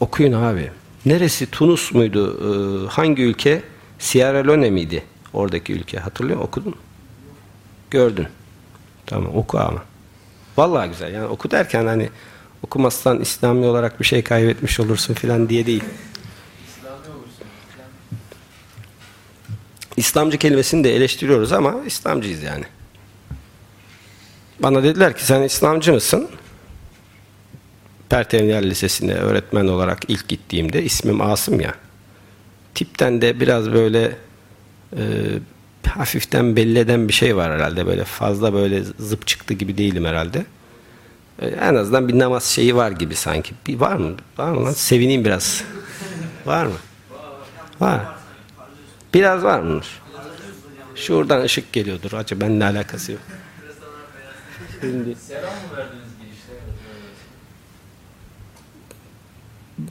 Okuyun abi. Neresi? Tunus muydu? Ee, hangi ülke? Sierra Leone miydi? Oradaki ülke. Hatırlıyor musun? Okudun mu? Gördün. Tamam oku ama. Vallahi güzel. Yani oku derken hani okumazsan İslami olarak bir şey kaybetmiş olursun filan diye değil. İslamcı kelimesini de eleştiriyoruz ama İslamcıyız yani. Bana dediler ki sen İslamcı mısın? Pertevniyal Lisesi'ne öğretmen olarak ilk gittiğimde ismim Asım ya. Tipten de biraz böyle e, hafiften belli eden bir şey var herhalde. Böyle fazla böyle zıp çıktı gibi değilim herhalde. E, en azından bir namaz şeyi var gibi sanki. Bir, var mı? Var mı lan? Sevineyim biraz. Var mı? Var. Biraz var mı? Şuradan ışık geliyordur. Acaba benimle alakası yok. Selam mı verdiniz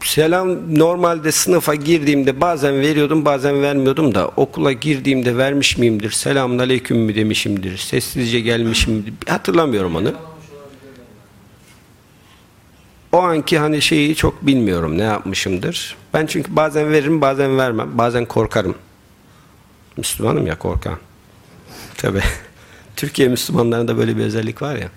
selam normalde sınıfa girdiğimde bazen veriyordum bazen vermiyordum da okula girdiğimde vermiş miyimdir? Selamun aleyküm mü demişimdir? Sessizce gelmişimdir? Hatırlamıyorum onu. O anki hani şeyi çok bilmiyorum ne yapmışımdır. Ben çünkü bazen veririm bazen vermem. Bazen korkarım. Müslümanım ya korkan. Tabi. Türkiye Müslümanlarında böyle bir özellik var ya.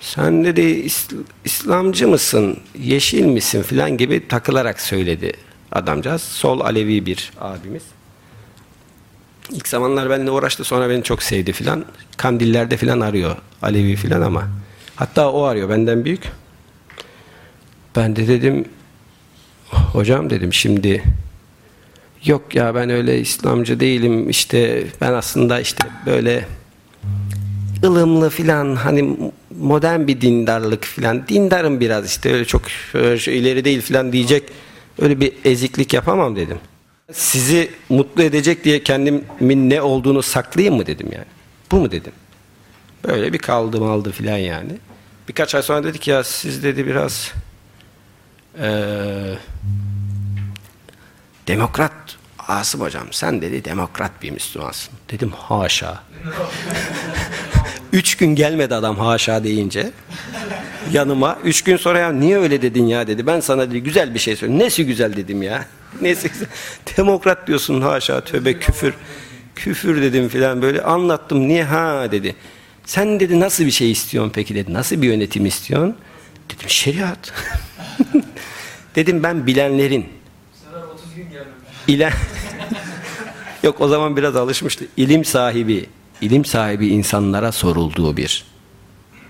Sen dedi İsl- İslamcı mısın, yeşil misin filan gibi takılarak söyledi adamcağız. Sol Alevi bir abimiz. İlk zamanlar benimle uğraştı sonra beni çok sevdi filan. Kandillerde filan arıyor Alevi filan ama. Hatta o arıyor benden büyük. Ben de dedim hocam dedim şimdi yok ya ben öyle İslamcı değilim işte ben aslında işte böyle ılımlı filan hani modern bir dindarlık filan dindarım biraz işte öyle çok öyle şey ileri değil filan diyecek öyle bir eziklik yapamam dedim. Sizi mutlu edecek diye kendimin ne olduğunu saklayayım mı dedim yani. Bu mu dedim. Böyle bir kaldım aldı filan yani. Birkaç ay sonra dedik ya siz dedi biraz eee demokrat Asım hocam sen dedi demokrat bir Müslümansın. Dedim haşa. Üç gün gelmedi adam haşa deyince yanıma. Üç gün sonra ya niye öyle dedin ya dedi. Ben sana dedi güzel bir şey söyleyeyim. Nesi güzel dedim ya. Nesi güzel. Demokrat diyorsun haşa tövbe küfür. Küfür dedim filan böyle anlattım. Niye ha dedi. Sen dedi nasıl bir şey istiyorsun peki dedi. Nasıl bir yönetim istiyorsun? Dedim şeriat. dedim ben bilenlerin Bu sefer 30 gün gelmemiş. İle Yok o zaman biraz alışmıştı. İlim sahibi, ilim sahibi insanlara sorulduğu bir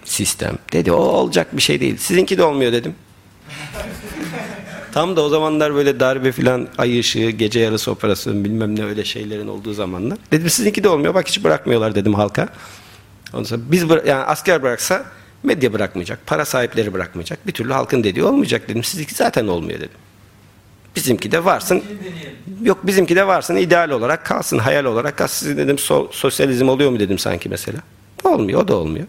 sistem. Dedi o olacak bir şey değil. Sizinki de olmuyor dedim. Tam da o zamanlar böyle darbe filan ay ışığı, gece yarısı operasyon bilmem ne öyle şeylerin olduğu zamanlar. Dedim sizinki de olmuyor bak hiç bırakmıyorlar dedim halka. Ondan sonra biz yani asker bıraksa medya bırakmayacak, para sahipleri bırakmayacak. Bir türlü halkın dediği olmayacak dedim. Sizinki zaten olmuyor dedim. Bizimki de varsın. Yok bizimki de varsın ideal olarak kalsın, hayal olarak kalsın. Sizin dedim so- sosyalizm oluyor mu dedim sanki mesela. Olmuyor, o da olmuyor.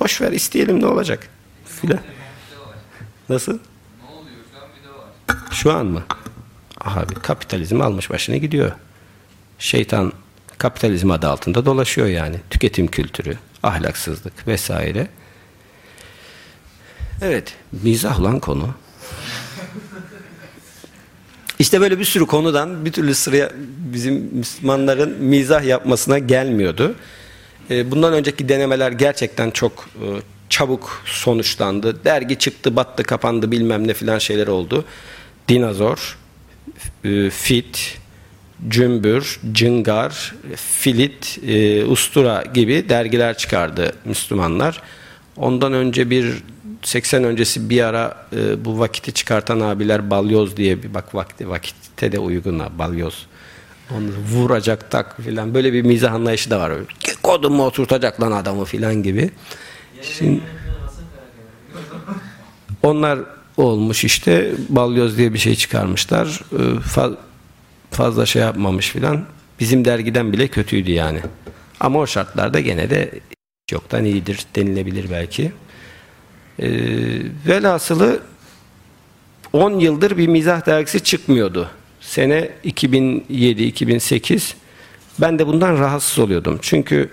Boş ver isteyelim ne olacak? Filan. Nasıl? Ne oluyor şu an mı? Abi kapitalizm almış başını gidiyor. Şeytan kapitalizm adı altında dolaşıyor yani. Tüketim kültürü, ahlaksızlık vesaire. Evet, mizah lan konu. İşte böyle bir sürü konudan bir türlü sıraya bizim Müslümanların mizah yapmasına gelmiyordu. E, Bundan önceki denemeler gerçekten çok e, çabuk sonuçlandı. Dergi çıktı, battı, kapandı bilmem ne filan şeyler oldu. Dinozor, e, Fit, Cümbür, Cıngar, Filit, Ustura gibi dergiler çıkardı Müslümanlar. Ondan önce bir 80 öncesi bir ara e, bu vakiti çıkartan abiler balyoz diye bir bak vakti vakitte de uygun ha balyoz. Onu vuracak tak filan böyle bir mizah anlayışı da var. Kodumu oturtacak lan adamı filan gibi. Şimdi onlar olmuş işte balyoz diye bir şey çıkarmışlar. Ee, fa- fazla şey yapmamış filan. Bizim dergiden bile kötüydü yani. Ama o şartlarda gene de yoktan iyidir denilebilir belki. Ee, velhasılı 10 yıldır bir mizah dergisi çıkmıyordu. Sene 2007-2008 ben de bundan rahatsız oluyordum. Çünkü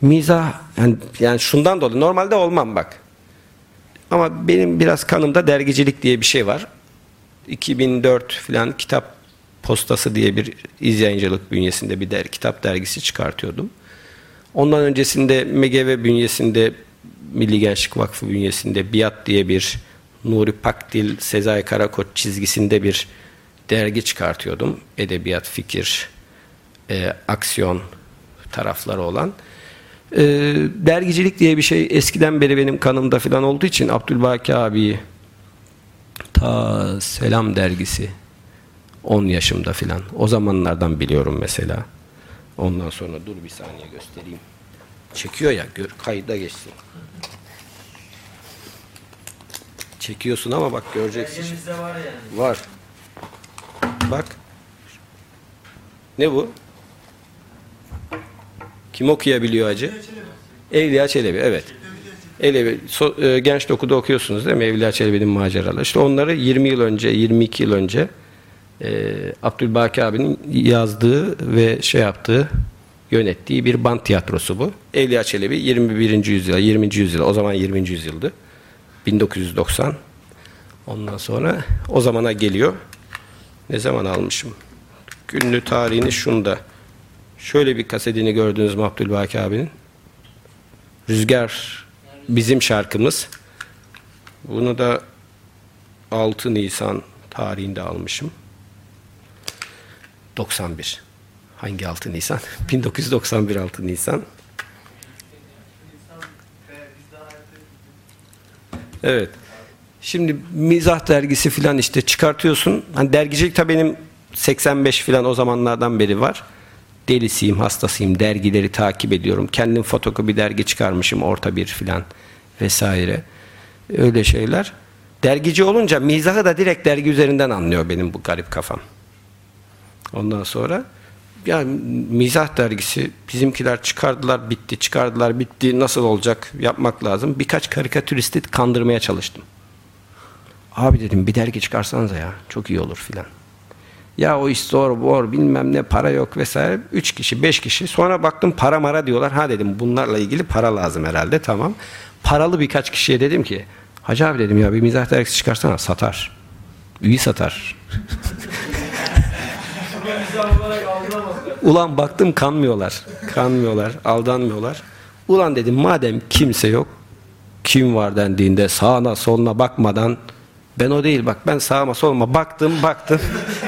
mizah yani, yani şundan dolayı normalde olmam bak. Ama benim biraz kanımda dergicilik diye bir şey var. 2004 filan kitap postası diye bir izleyicilik bünyesinde bir der, kitap dergisi çıkartıyordum. Ondan öncesinde MGV bünyesinde Milli Gençlik Vakfı bünyesinde Biat diye bir Nuri Pakdil, Sezai Karakoç çizgisinde bir dergi çıkartıyordum. Edebiyat, fikir, e, aksiyon tarafları olan. E, dergicilik diye bir şey eskiden beri benim kanımda falan olduğu için Abdülbaki abi ta Selam dergisi 10 yaşımda filan. O zamanlardan biliyorum mesela. Ondan sonra dur bir saniye göstereyim. Çekiyor ya gör, kayda geçsin. Çekiyorsun ama bak göreceksin. Var yani. Var. Bak. Ne bu? Kim okuyabiliyor acı? Evliya Çelebi, evet. Elebi, so, e, genç dokuda okuyorsunuz değil mi? Evliya Çelebi'nin maceraları. İşte onları 20 yıl önce, 22 yıl önce e, Abdülbaki abinin yazdığı ve şey yaptığı, yönettiği bir band tiyatrosu bu. Evliya Çelebi 21. yüzyıl, 20. yüzyıl, o zaman 20. yüzyıldı. 1990. Ondan sonra o zamana geliyor. Ne zaman almışım? Günlü tarihini şunda. Şöyle bir kasetini gördünüz mü Abdülbaki abinin? Rüzgar bizim şarkımız. Bunu da 6 Nisan tarihinde almışım. 91. Hangi 6 Nisan? 1991 6 Nisan. Evet. Şimdi mizah dergisi filan işte çıkartıyorsun. Hani dergicilik tabii benim 85 filan o zamanlardan beri var. Delisiyim, hastasıyım. Dergileri takip ediyorum. Kendim fotokopi dergi çıkarmışım orta bir filan vesaire. Öyle şeyler. Dergici olunca mizahı da direkt dergi üzerinden anlıyor benim bu garip kafam. Ondan sonra ya mizah dergisi bizimkiler çıkardılar bitti çıkardılar bitti nasıl olacak yapmak lazım. Birkaç karikatüristi kandırmaya çalıştım. Abi dedim bir dergi çıkarsanıza ya çok iyi olur filan. Ya o iş zor zor bilmem ne para yok vesaire. Üç kişi beş kişi sonra baktım para mara diyorlar. Ha dedim bunlarla ilgili para lazım herhalde tamam. Paralı birkaç kişiye dedim ki Hacı abi dedim ya bir mizah dergisi çıkarsana satar. İyi satar. Ulan baktım kanmıyorlar. Kanmıyorlar, aldanmıyorlar. Ulan dedim madem kimse yok, kim var dendiğinde sağına soluna bakmadan ben o değil bak ben sağıma soluma baktım baktım.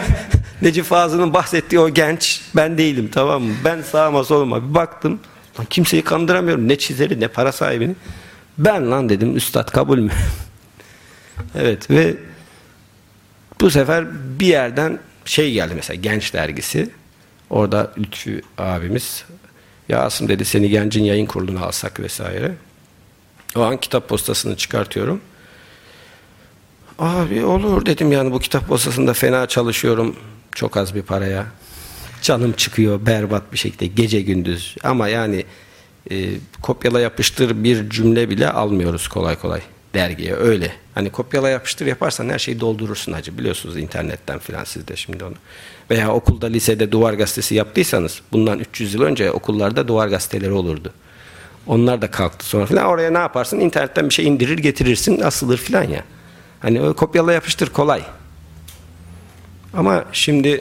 Necip Fazıl'ın bahsettiği o genç ben değilim tamam mı? Ben sağıma soluma bir baktım. Lan kimseyi kandıramıyorum. Ne çizeri ne para sahibini. Ben lan dedim üstad kabul mü? evet ve bu sefer bir yerden şey geldi mesela genç dergisi. Orada Lütfü abimiz ya Asım dedi seni gencin yayın kuruluna alsak vesaire. O an kitap postasını çıkartıyorum. Abi olur dedim yani bu kitap postasında fena çalışıyorum. Çok az bir paraya. Canım çıkıyor berbat bir şekilde gece gündüz. Ama yani e, kopyala yapıştır bir cümle bile almıyoruz kolay kolay. Dergiye öyle. Hani kopyala yapıştır yaparsan her şeyi doldurursun hacı biliyorsunuz internetten filan siz de şimdi onu. Veya okulda lisede duvar gazetesi yaptıysanız bundan 300 yıl önce okullarda duvar gazeteleri olurdu. Onlar da kalktı sonra filan. Oraya ne yaparsın? İnternetten bir şey indirir getirirsin asılır filan ya. Hani o kopyala yapıştır kolay. Ama şimdi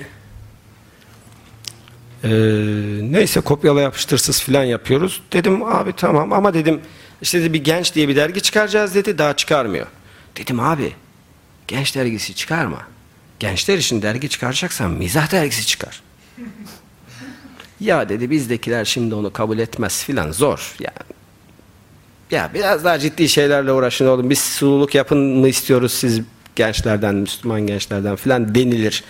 ee, neyse kopyala yapıştırsız filan yapıyoruz. Dedim abi tamam ama dedim işte dedi, bir genç diye bir dergi çıkaracağız dedi daha çıkarmıyor. Dedim abi genç dergisi çıkarma. Gençler için dergi çıkaracaksan mizah dergisi çıkar. ya dedi bizdekiler şimdi onu kabul etmez filan zor. Ya, ya biraz daha ciddi şeylerle uğraşın oğlum. Biz sululuk yapın mı istiyoruz siz gençlerden, Müslüman gençlerden filan denilir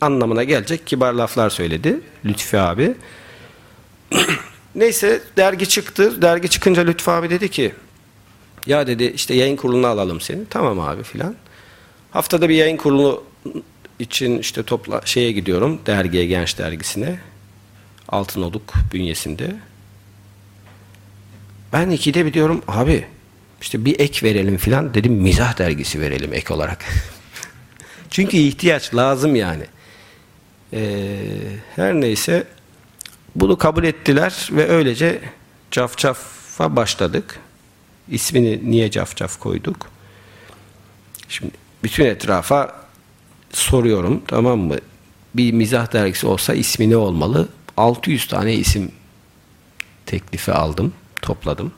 anlamına gelecek kibar laflar söyledi Lütfi abi. Neyse dergi çıktı. Dergi çıkınca Lütfi abi dedi ki ya dedi işte yayın kuruluna alalım seni. Tamam abi filan. Haftada bir yayın kurulu için işte topla şeye gidiyorum. Dergiye, genç dergisine. Altınoluk bünyesinde. Ben ikide bir diyorum abi işte bir ek verelim filan dedim mizah dergisi verelim ek olarak. Çünkü ihtiyaç lazım yani. Ee, her neyse bunu kabul ettiler ve öylece Cafcaf'a başladık. İsmini niye Cafcaf koyduk? Şimdi bütün etrafa soruyorum tamam mı? Bir mizah dergisi olsa ismi ne olmalı? 600 tane isim teklifi aldım, topladım.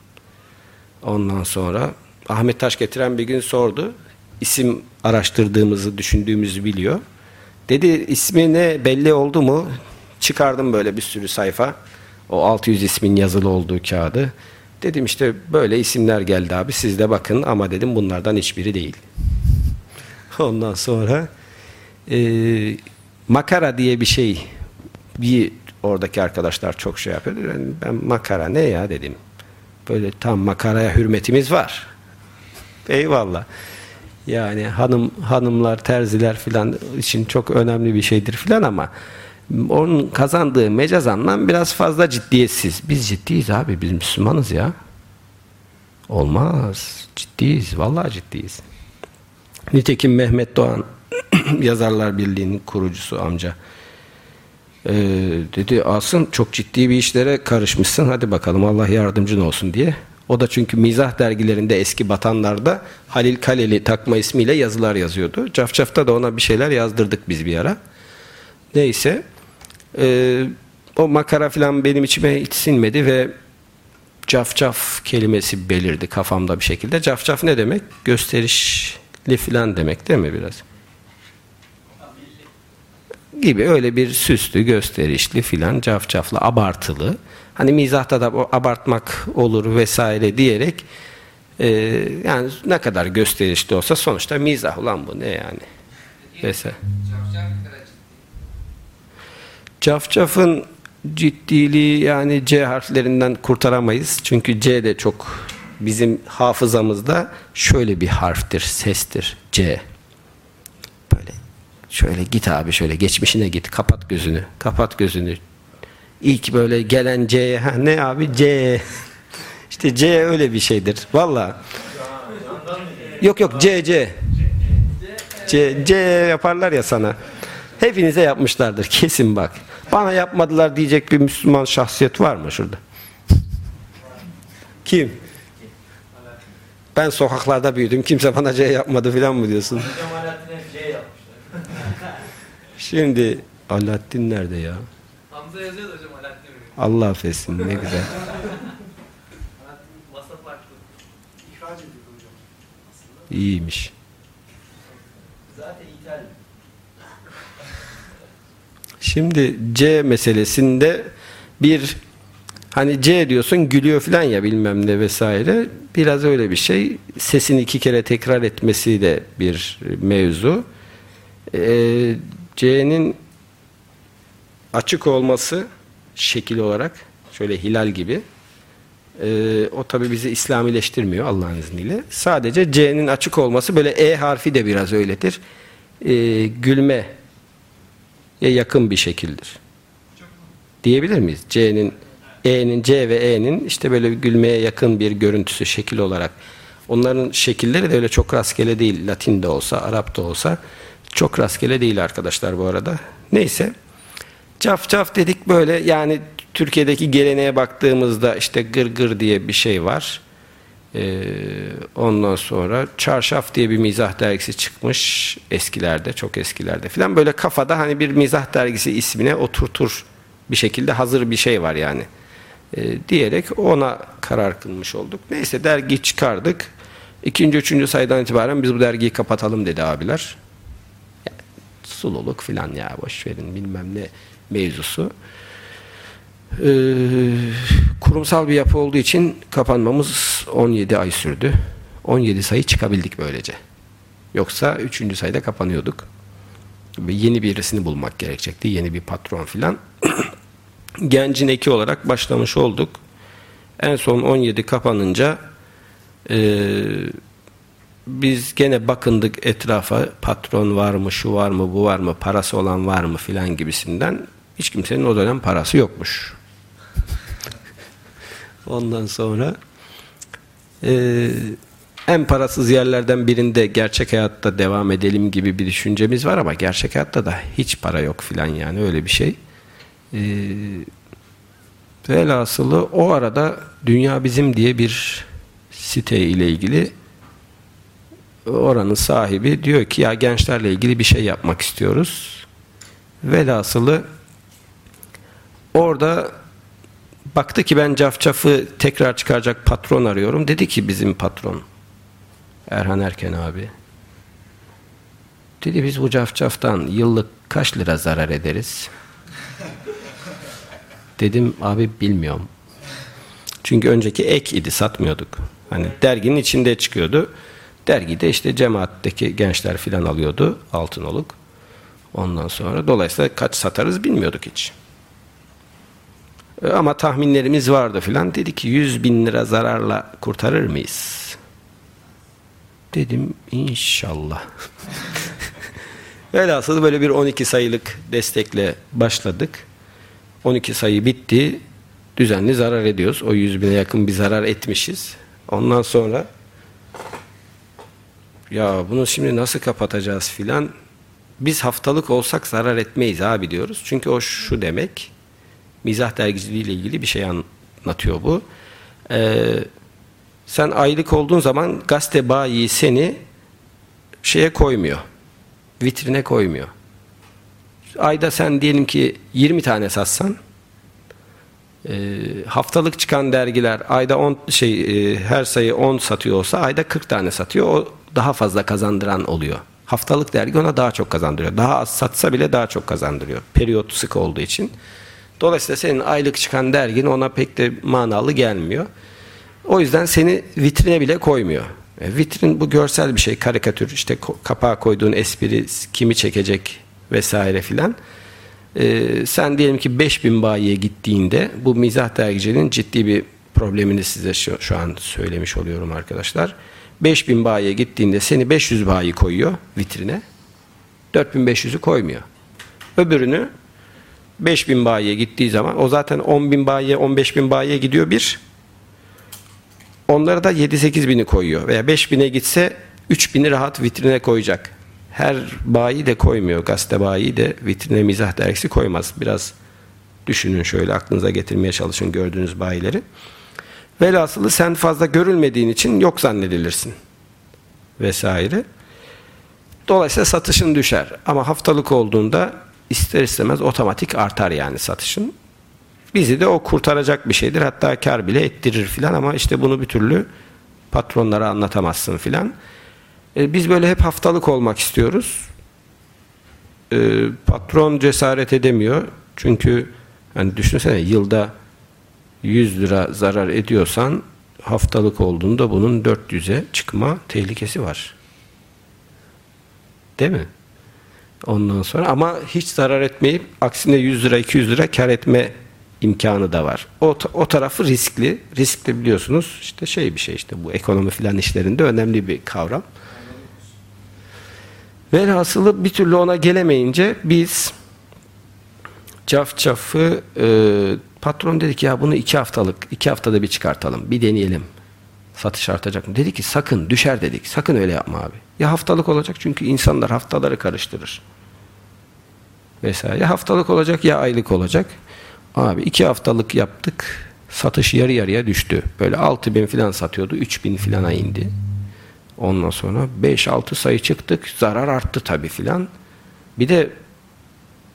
Ondan sonra Ahmet Taş getiren bir gün sordu. İsim araştırdığımızı, düşündüğümüzü biliyor. Dedi ismi ne belli oldu mu? Çıkardım böyle bir sürü sayfa. O 600 ismin yazılı olduğu kağıdı. Dedim işte böyle isimler geldi abi siz de bakın ama dedim bunlardan hiçbiri değil. Ondan sonra e, makara diye bir şey bir oradaki arkadaşlar çok şey yapıyor. Yani ben makara ne ya dedim. Böyle tam makaraya hürmetimiz var. Eyvallah. Yani hanım hanımlar, terziler filan için çok önemli bir şeydir filan ama onun kazandığı mecaz anlam biraz fazla ciddiyetsiz. Biz ciddiyiz abi, biz Müslümanız ya. Olmaz. Ciddiyiz, vallahi ciddiyiz. Nitekim Mehmet Doğan Yazarlar Birliği'nin kurucusu amca. Ee, dedi Asım çok ciddi bir işlere karışmışsın hadi bakalım Allah yardımcın olsun diye. O da çünkü mizah dergilerinde eski batanlarda Halil Kaleli takma ismiyle yazılar yazıyordu. Cafcaf'ta da ona bir şeyler yazdırdık biz bir ara. Neyse. E, o makara falan benim içime hiç sinmedi ve cafcaf kelimesi belirdi kafamda bir şekilde. Cafcaf ne demek? Gösterişli falan demek değil mi biraz? Gibi öyle bir süslü, gösterişli filan, cafcaflı, abartılı. Hani mizahta da abartmak olur vesaire diyerek e, yani ne kadar gösterişli olsa sonuçta mizah ulan bu ne yani. Vesaire. Cafcaf'ın ciddiliği yani C harflerinden kurtaramayız. Çünkü C de çok bizim hafızamızda şöyle bir harftir, sestir. C. Böyle şöyle git abi şöyle geçmişine git. Kapat gözünü. Kapat gözünü. İlk böyle gelen C'ye ha, ne abi C. İşte C öyle bir şeydir. Valla. Yok yok C C. C, C yaparlar ya sana. Hepinize yapmışlardır kesin bak. Bana yapmadılar diyecek bir Müslüman şahsiyet var mı şurada? Kim? Ben sokaklarda büyüdüm. Kimse bana C yapmadı filan mı diyorsun? Şimdi Alaaddin nerede ya? Hamza yazıyor da hocam Alaaddin. Allah affetsin ne güzel. İyiymiş. Zaten ithal. Şimdi C meselesinde bir hani C diyorsun gülüyor falan ya bilmem ne vesaire. Biraz öyle bir şey. Sesini iki kere tekrar etmesi de bir mevzu. Ee, C'nin açık olması şekil olarak şöyle hilal gibi ee, o tabi bizi İslamileştirmiyor Allah'ın izniyle. Sadece C'nin açık olması böyle E harfi de biraz öyledir. Ee, gülme yakın bir şekildir. Diyebilir miyiz? C'nin E'nin C ve E'nin işte böyle gülmeye yakın bir görüntüsü şekil olarak Onların şekilleri de öyle çok rastgele değil. Latin de olsa, Arap da olsa çok rastgele değil arkadaşlar bu arada. Neyse. Caf caf dedik böyle yani Türkiye'deki geleneğe baktığımızda işte gır gır diye bir şey var. Ee, ondan sonra Çarşaf diye bir mizah dergisi çıkmış eskilerde, çok eskilerde filan. Böyle kafada hani bir mizah dergisi ismine oturtur bir şekilde hazır bir şey var yani. Ee, diyerek ona karar kılmış olduk. Neyse dergi çıkardık. İkinci, üçüncü sayıdan itibaren biz bu dergiyi kapatalım dedi abiler. Ya, sululuk filan ya boş verin bilmem ne mevzusu. Ee, kurumsal bir yapı olduğu için kapanmamız 17 ay sürdü. 17 sayı çıkabildik böylece. Yoksa 3. sayıda kapanıyorduk. Ve yeni birisini bulmak gerekecekti. Yeni bir patron filan. Gencin eki olarak başlamış olduk. En son 17 kapanınca e, biz gene bakındık etrafa patron var mı, şu var mı, bu var mı, parası olan var mı filan gibisinden. Hiç kimsenin o dönem parası yokmuş. Ondan sonra e, en parasız yerlerden birinde gerçek hayatta devam edelim gibi bir düşüncemiz var ama gerçek hayatta da hiç para yok filan yani öyle bir şey. E, velhasılı o arada Dünya Bizim diye bir site ile ilgili oranın sahibi diyor ki ya gençlerle ilgili bir şey yapmak istiyoruz. Velhasılı orada baktı ki ben cafcafı tekrar çıkaracak patron arıyorum. Dedi ki bizim patron Erhan Erken abi. Dedi biz bu cafcaftan yıllık kaç lira zarar ederiz? Dedim abi bilmiyorum. Çünkü önceki ek idi satmıyorduk. Hani derginin içinde çıkıyordu. Dergide işte cemaatteki gençler filan alıyordu altın oluk. Ondan sonra dolayısıyla kaç satarız bilmiyorduk hiç. E, ama tahminlerimiz vardı filan. Dedi ki 100 bin lira zararla kurtarır mıyız? Dedim inşallah. Velhasıl böyle bir 12 sayılık destekle başladık. 12 sayı bitti. Düzenli zarar ediyoruz. O 100 bine yakın bir zarar etmişiz. Ondan sonra ya bunu şimdi nasıl kapatacağız filan biz haftalık olsak zarar etmeyiz abi diyoruz. Çünkü o şu demek mizah dergiciliği ile ilgili bir şey anlatıyor bu. Ee, sen aylık olduğun zaman gazete bayi seni şeye koymuyor. Vitrine koymuyor. Ayda sen diyelim ki 20 tane satsan e, haftalık çıkan dergiler ayda 10 şey e, her sayı 10 satıyor olsa ayda 40 tane satıyor. O daha fazla kazandıran oluyor. Haftalık dergi ona daha çok kazandırıyor. Daha az satsa bile daha çok kazandırıyor. Periyot sık olduğu için. Dolayısıyla senin aylık çıkan dergin ona pek de manalı gelmiyor. O yüzden seni vitrine bile koymuyor. E, vitrin bu görsel bir şey, karikatür, işte kapağa koyduğun espri kimi çekecek vesaire filan. E, sen diyelim ki 5000 bayiye gittiğinde bu mizah dergicinin ciddi bir problemini size şu, şu an söylemiş oluyorum arkadaşlar. 5000 bayiye gittiğinde seni 500 bayi koyuyor vitrine. 4500'ü koymuyor. Öbürünü 5000 bayiye gittiği zaman o zaten 10.000 bayiye 15.000 bayiye gidiyor bir. Onlara da 7-8 bini koyuyor. Veya 5 bine gitse 3 bini rahat vitrine koyacak. Her bayi de koymuyor. Gazete bayi de vitrine mizah dergisi koymaz. Biraz düşünün şöyle aklınıza getirmeye çalışın gördüğünüz bayileri. Velhasılı sen fazla görülmediğin için yok zannedilirsin. Vesaire. Dolayısıyla satışın düşer. Ama haftalık olduğunda ister istemez otomatik artar yani satışın. Bizi de o kurtaracak bir şeydir. Hatta kar bile ettirir filan ama işte bunu bir türlü patronlara anlatamazsın filan. E, biz böyle hep haftalık olmak istiyoruz. E, patron cesaret edemiyor. Çünkü hani düşünsene yılda 100 lira zarar ediyorsan haftalık olduğunda bunun 400'e çıkma tehlikesi var. Değil mi? Ondan sonra ama hiç zarar etmeyip aksine 100 lira 200 lira kar etme imkanı da var. O, o tarafı riskli. Riskli biliyorsunuz işte şey bir şey işte bu ekonomi filan işlerinde önemli bir kavram. Velhasılı bir türlü ona gelemeyince biz cafcafı e, patron dedik ya bunu iki haftalık iki haftada bir çıkartalım bir deneyelim Satış artacak mı? Dedi ki sakın düşer dedik. Sakın öyle yapma abi. Ya haftalık olacak çünkü insanlar haftaları karıştırır. Vesaire. Ya haftalık olacak ya aylık olacak. Abi iki haftalık yaptık. Satış yarı yarıya düştü. Böyle 6 bin filan satıyordu. 3 bin filana indi. Ondan sonra 5-6 sayı çıktık. Zarar arttı tabii filan. Bir de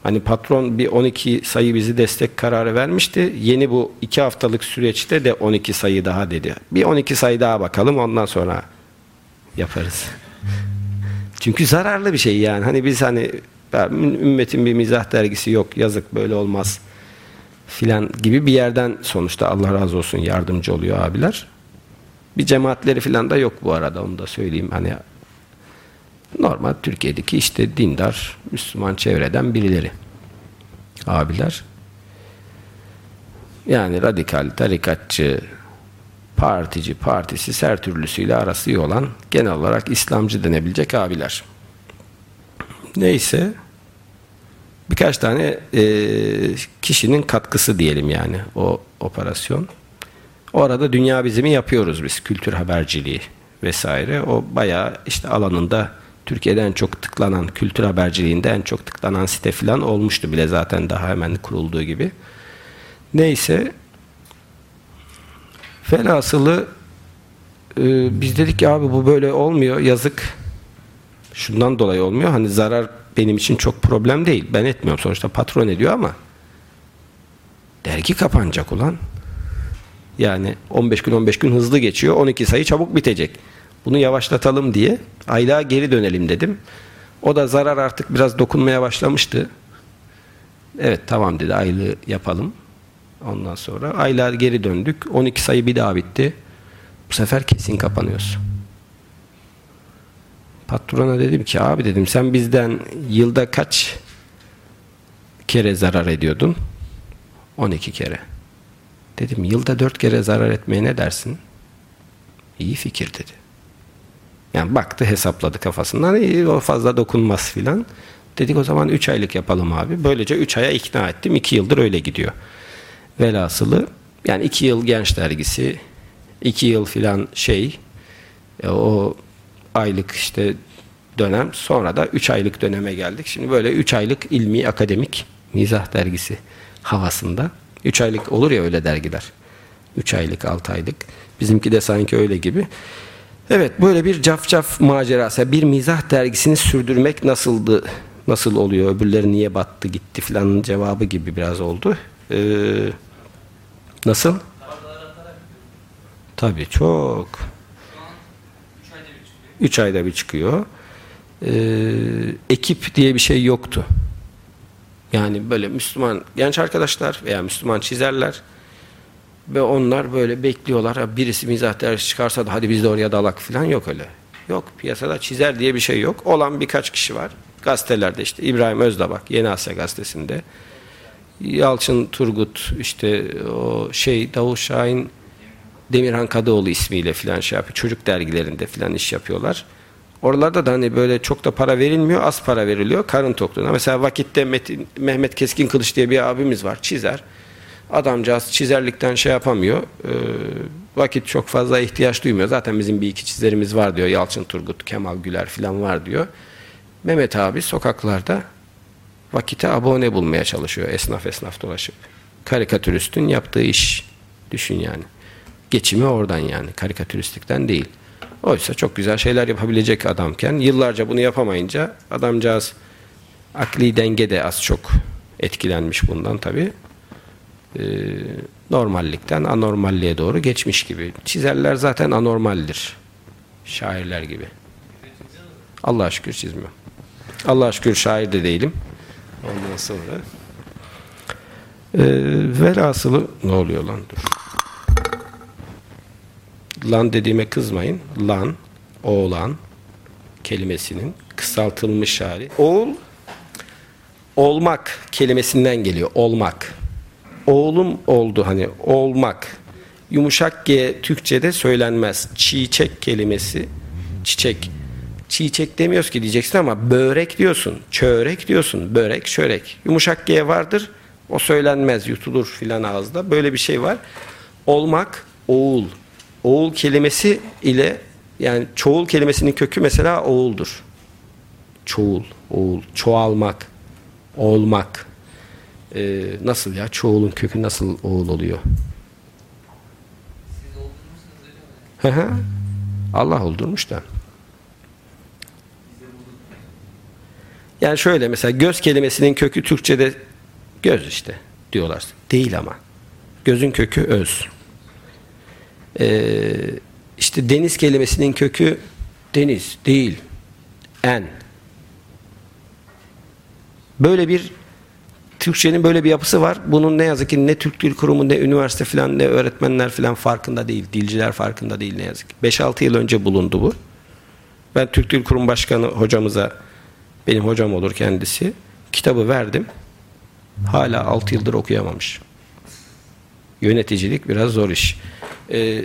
hani patron bir 12 sayı bizi destek kararı vermişti. Yeni bu 2 haftalık süreçte de 12 sayı daha dedi. Bir 12 sayı daha bakalım ondan sonra yaparız. Çünkü zararlı bir şey yani. Hani biz hani ümmetin bir mizah dergisi yok yazık böyle olmaz filan gibi bir yerden sonuçta Allah razı olsun yardımcı oluyor abiler. Bir cemaatleri filan da yok bu arada onu da söyleyeyim. Hani normal Türkiye'deki işte dindar, Müslüman çevreden birileri. Abiler. Yani radikal, tarikatçı, partici, partisi her türlüsüyle arası iyi olan genel olarak İslamcı denebilecek abiler. Neyse birkaç tane e, kişinin katkısı diyelim yani o operasyon. O arada dünya bizimi yapıyoruz biz kültür haberciliği vesaire. O bayağı işte alanında Türkiye'de en çok tıklanan kültür haberciliğinde en çok tıklanan site falan olmuştu bile zaten daha hemen kurulduğu gibi. Neyse Velhasılı e, biz dedik ki abi bu böyle olmuyor yazık. Şundan dolayı olmuyor. Hani zarar benim için çok problem değil. Ben etmiyorum sonuçta patron ediyor ama dergi kapanacak ulan. Yani 15 gün 15 gün hızlı geçiyor. 12 sayı çabuk bitecek. Bunu yavaşlatalım diye aylığa geri dönelim dedim. O da zarar artık biraz dokunmaya başlamıştı. Evet tamam dedi aylığı yapalım. Ondan sonra aylar geri döndük. 12 sayı bir daha bitti. Bu sefer kesin kapanıyoruz. Patrona dedim ki abi dedim sen bizden yılda kaç kere zarar ediyordun? 12 kere. Dedim yılda 4 kere zarar etmeye ne dersin? İyi fikir dedi. Yani baktı hesapladı kafasından o fazla dokunmaz filan. Dedik o zaman 3 aylık yapalım abi. Böylece 3 aya ikna ettim. 2 yıldır öyle gidiyor. Velhasılı yani 2 yıl genç dergisi 2 yıl filan şey e, o aylık işte dönem sonra da 3 aylık döneme geldik. Şimdi böyle 3 aylık ilmi akademik mizah dergisi havasında. 3 aylık olur ya öyle dergiler. 3 aylık 6 aylık. Bizimki de sanki öyle gibi. Evet böyle bir cafcaf macerası. Bir mizah dergisini sürdürmek nasıldı? Nasıl oluyor? Öbürleri niye battı gitti filan cevabı gibi biraz oldu. Ee, nasıl? Tabii çok. 3 ayda bir çıkıyor. Ee, ekip diye bir şey yoktu. Yani böyle Müslüman genç arkadaşlar veya Müslüman çizerler ve onlar böyle bekliyorlar. Birisi mizah dersi çıkarsa da hadi biz de oraya dalak falan yok öyle. Yok piyasada çizer diye bir şey yok. Olan birkaç kişi var. Gazetelerde işte İbrahim Özdabak Yeni Asya gazetesinde. Yalçın Turgut işte o şey Davut Şahin Demirhan Kadıoğlu ismiyle filan şey yapıyor. Çocuk dergilerinde filan iş yapıyorlar. Oralarda da hani böyle çok da para verilmiyor, az para veriliyor karın tokluğuna. Mesela vakitte Metin, Mehmet Keskin Kılıç diye bir abimiz var, çizer. Adamcağız çizerlikten şey yapamıyor. Ee, vakit çok fazla ihtiyaç duymuyor. Zaten bizim bir iki çizerimiz var diyor. Yalçın Turgut, Kemal Güler filan var diyor. Mehmet abi sokaklarda vakite abone bulmaya çalışıyor esnaf esnaf dolaşıp. Karikatüristin yaptığı iş düşün yani. Geçimi oradan yani karikatüristlikten değil. Oysa çok güzel şeyler yapabilecek adamken yıllarca bunu yapamayınca adamcağız akli denge de az çok etkilenmiş bundan tabi. Ee, normallikten anormalliğe doğru geçmiş gibi. Çizerler zaten anormaldir. Şairler gibi. Allah'a şükür çizmiyor. Allah'a şükür şair de değilim. Ondan sonra e, velhasılı ne oluyor lan dur. Lan dediğime kızmayın. Lan, oğlan kelimesinin kısaltılmış hali. Oğul, olmak kelimesinden geliyor. Olmak. Oğlum oldu hani olmak. Yumuşak G Türkçe'de söylenmez. Çiçek kelimesi. Çiçek. Çiçek demiyoruz ki diyeceksin ama börek diyorsun. Çörek diyorsun. Börek, çörek. Yumuşak G vardır. O söylenmez. Yutulur filan ağızda. Böyle bir şey var. Olmak, oğul. Oğul kelimesi ile yani çoğul kelimesinin kökü mesela oğuldur. Çoğul, oğul, çoğalmak, olmak. Ee, nasıl ya? Çoğulun kökü nasıl oğul oluyor? Siz. Allah oldurmuş da. Yani şöyle mesela göz kelimesinin kökü Türkçe'de göz işte diyorlar. Değil ama. Gözün kökü öz. Ee, işte deniz kelimesinin kökü deniz değil. En. Böyle bir Türkçenin böyle bir yapısı var. Bunun ne yazık ki ne Türk Dil Kurumu ne üniversite falan ne öğretmenler falan farkında değil. Dilciler farkında değil ne yazık ki. 5-6 yıl önce bulundu bu. Ben Türk Dil Kurumu Başkanı hocamıza benim hocam olur kendisi. Kitabı verdim. Hala 6 yıldır okuyamamış. Yöneticilik biraz zor iş. Ee,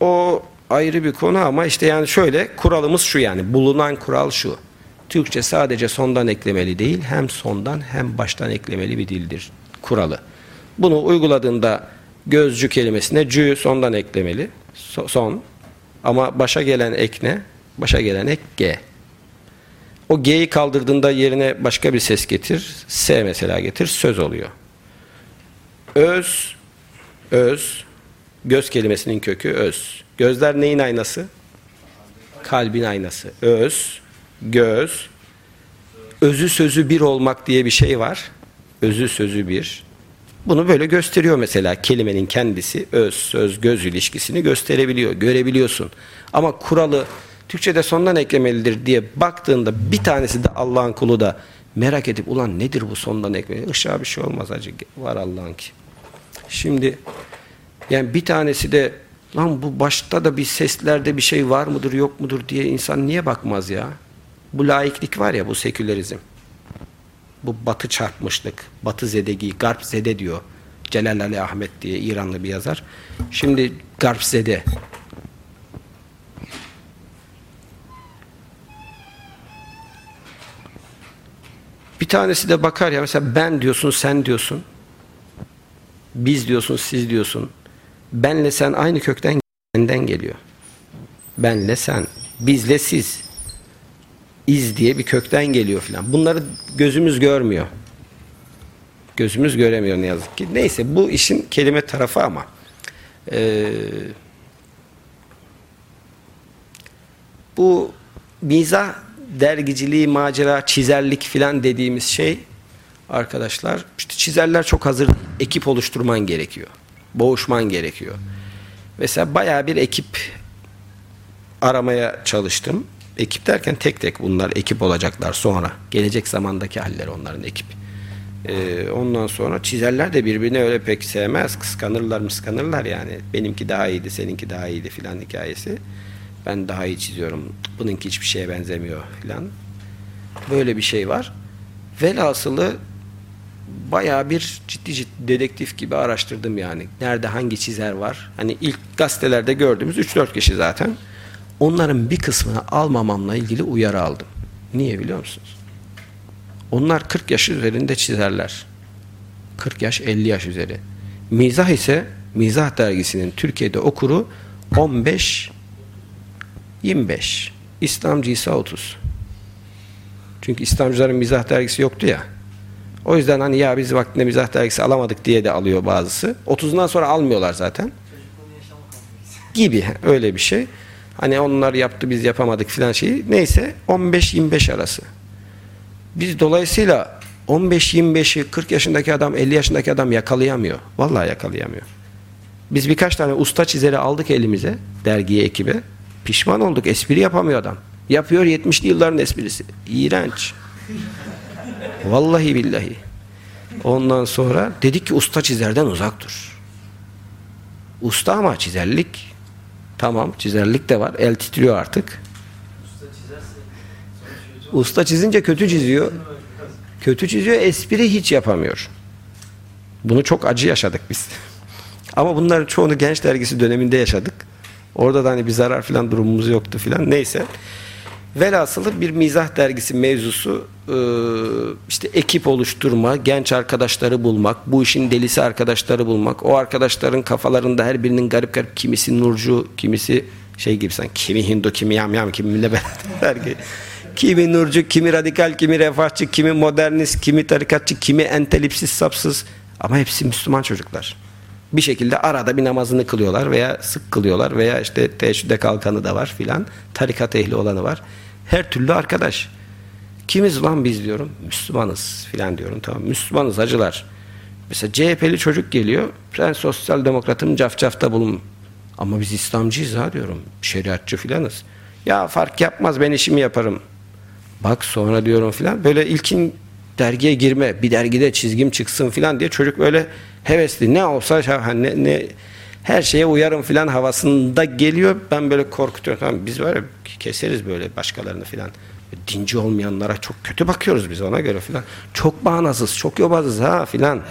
o ayrı bir konu ama işte yani şöyle kuralımız şu yani bulunan kural şu. Türkçe sadece sondan eklemeli değil hem sondan hem baştan eklemeli bir dildir kuralı. Bunu uyguladığında gözcü kelimesine cü sondan eklemeli so- son ama başa gelen ek ne? Başa gelen ek g. O g'yi kaldırdığında yerine başka bir ses getir. S mesela getir söz oluyor. Öz öz göz kelimesinin kökü öz. Gözler neyin aynası? Kalbin aynası. Öz, göz, özü sözü bir olmak diye bir şey var. Özü sözü bir. Bunu böyle gösteriyor mesela kelimenin kendisi öz, söz, göz ilişkisini gösterebiliyor, görebiliyorsun. Ama kuralı Türkçe'de sondan eklemelidir diye baktığında bir tanesi de Allah'ın kulu da merak edip ulan nedir bu sondan eklemeli? Işığa bir şey olmaz acı var Allah'ın ki. Şimdi yani bir tanesi de lan bu başta da bir seslerde bir şey var mıdır yok mudur diye insan niye bakmaz ya? Bu laiklik var ya bu sekülerizm. Bu batı çarpmışlık, batı zedegi, garp zede diyor. Celal Ali Ahmet diye İranlı bir yazar. Şimdi garp zede. Bir tanesi de bakar ya mesela ben diyorsun sen diyorsun. Biz diyorsun siz diyorsun. Benle sen aynı kökten benden geliyor. Benle sen, bizle siz. İz diye bir kökten geliyor filan. Bunları gözümüz görmüyor. Gözümüz göremiyor ne yazık ki. Neyse bu işin kelime tarafı ama. Ee, bu mizah dergiciliği, macera, çizerlik filan dediğimiz şey arkadaşlar işte çizerler çok hazır ekip oluşturman gerekiyor. Boğuşman gerekiyor. Mesela bayağı bir ekip aramaya çalıştım. Ekip derken tek tek bunlar ekip olacaklar sonra. Gelecek zamandaki halleri onların ekip. Ee, ondan sonra çizerler de birbirini öyle pek sevmez. Kıskanırlar mıskanırlar yani. Benimki daha iyiydi, seninki daha iyiydi filan hikayesi. Ben daha iyi çiziyorum. Bununki hiçbir şeye benzemiyor filan. Böyle bir şey var. Velhasılı bayağı bir ciddi ciddi dedektif gibi araştırdım yani. Nerede hangi çizer var? Hani ilk gazetelerde gördüğümüz 3-4 kişi zaten. Onların bir kısmını almamamla ilgili uyarı aldım. Niye biliyor musunuz? Onlar 40 yaş üzerinde çizerler. 40 yaş 50 yaş üzeri. Mizah ise Mizah dergisinin Türkiye'de okuru 15 25. İslamcı ise 30. Çünkü İslamcıların mizah dergisi yoktu ya. O yüzden hani ya biz vaktinde mizah dergisi alamadık diye de alıyor bazısı. 30'undan sonra almıyorlar zaten. Gibi öyle bir şey. Hani onlar yaptı biz yapamadık filan şeyi. Neyse 15-25 arası. Biz dolayısıyla 15-25'i 40 yaşındaki adam 50 yaşındaki adam yakalayamıyor. Vallahi yakalayamıyor. Biz birkaç tane usta çizeri aldık elimize dergiye ekibe. Pişman olduk. Espri yapamıyor adam. Yapıyor 70'li yılların esprisi. İğrenç. Vallahi billahi. Ondan sonra dedik ki usta çizerden uzak dur. Usta ama çizerlik tamam çizerlik de var. El titriyor artık. Usta çizince kötü çiziyor. Kötü çiziyor espri hiç yapamıyor. Bunu çok acı yaşadık biz. Ama bunların çoğunu genç dergisi döneminde yaşadık. Orada da hani bir zarar falan durumumuz yoktu falan. Neyse. Velhasılı bir mizah dergisi mevzusu e, işte ekip oluşturma, genç arkadaşları bulmak, bu işin delisi arkadaşları bulmak, o arkadaşların kafalarında her birinin garip garip kimisi Nurcu, kimisi şey gibi sen kimi Hindu, kimi yamyam, kiminle beraber gibi. Kimi Nurcu, kimi radikal, kimi refahçı, kimi modernist, kimi tarikatçı, kimi entelipsiz, sapsız ama hepsi Müslüman çocuklar. Bir şekilde arada bir namazını kılıyorlar veya sık kılıyorlar veya işte teheccüde kalkanı da var filan. Tarikat ehli olanı var. Her türlü arkadaş. Kimiz lan biz diyorum. Müslümanız filan diyorum. Tamam Müslümanız hacılar. Mesela CHP'li çocuk geliyor. Ben sosyal demokratım cafcafta bulun. Ama biz İslamcıyız ha diyorum. Şeriatçı filanız. Ya fark yapmaz ben işimi yaparım. Bak sonra diyorum filan. Böyle ilkin dergiye girme. Bir dergide çizgim çıksın filan diye çocuk böyle hevesli. Ne olsa ne, ne her şeye uyarım filan havasında geliyor. Ben böyle korkutuyorum. Tamam biz var ya keseriz böyle başkalarını filan. Dinci olmayanlara çok kötü bakıyoruz biz ona göre filan. Çok bağnazız, çok yobazız ha filan.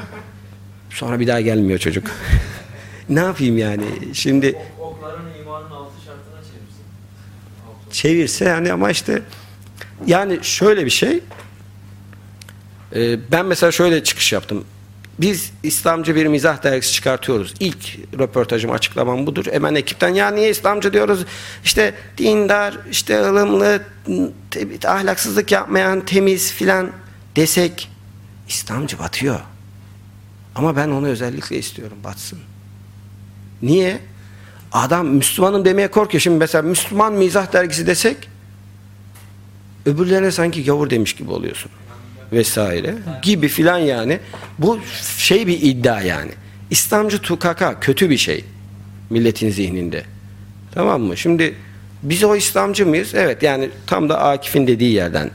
Sonra bir daha gelmiyor çocuk. ne yapayım yani? Şimdi Ok- okların imanın altı şartına çevirsin. Çevirse yani ama işte yani şöyle bir şey e, ben mesela şöyle çıkış yaptım biz İslamcı bir mizah dergisi çıkartıyoruz. İlk röportajım açıklamam budur. Hemen ekipten ya niye İslamcı diyoruz? İşte dindar, işte ılımlı, ahlaksızlık yapmayan, temiz filan desek İslamcı batıyor. Ama ben onu özellikle istiyorum batsın. Niye? Adam Müslümanım demeye korkuyor. Şimdi mesela Müslüman mizah dergisi desek öbürlerine sanki gavur demiş gibi oluyorsun. Vesaire gibi filan yani. Bu şey bir iddia yani. İslamcı tukaka kötü bir şey. Milletin zihninde. Tamam mı? Şimdi biz o İslamcı mıyız? Evet yani tam da Akif'in dediği yerden.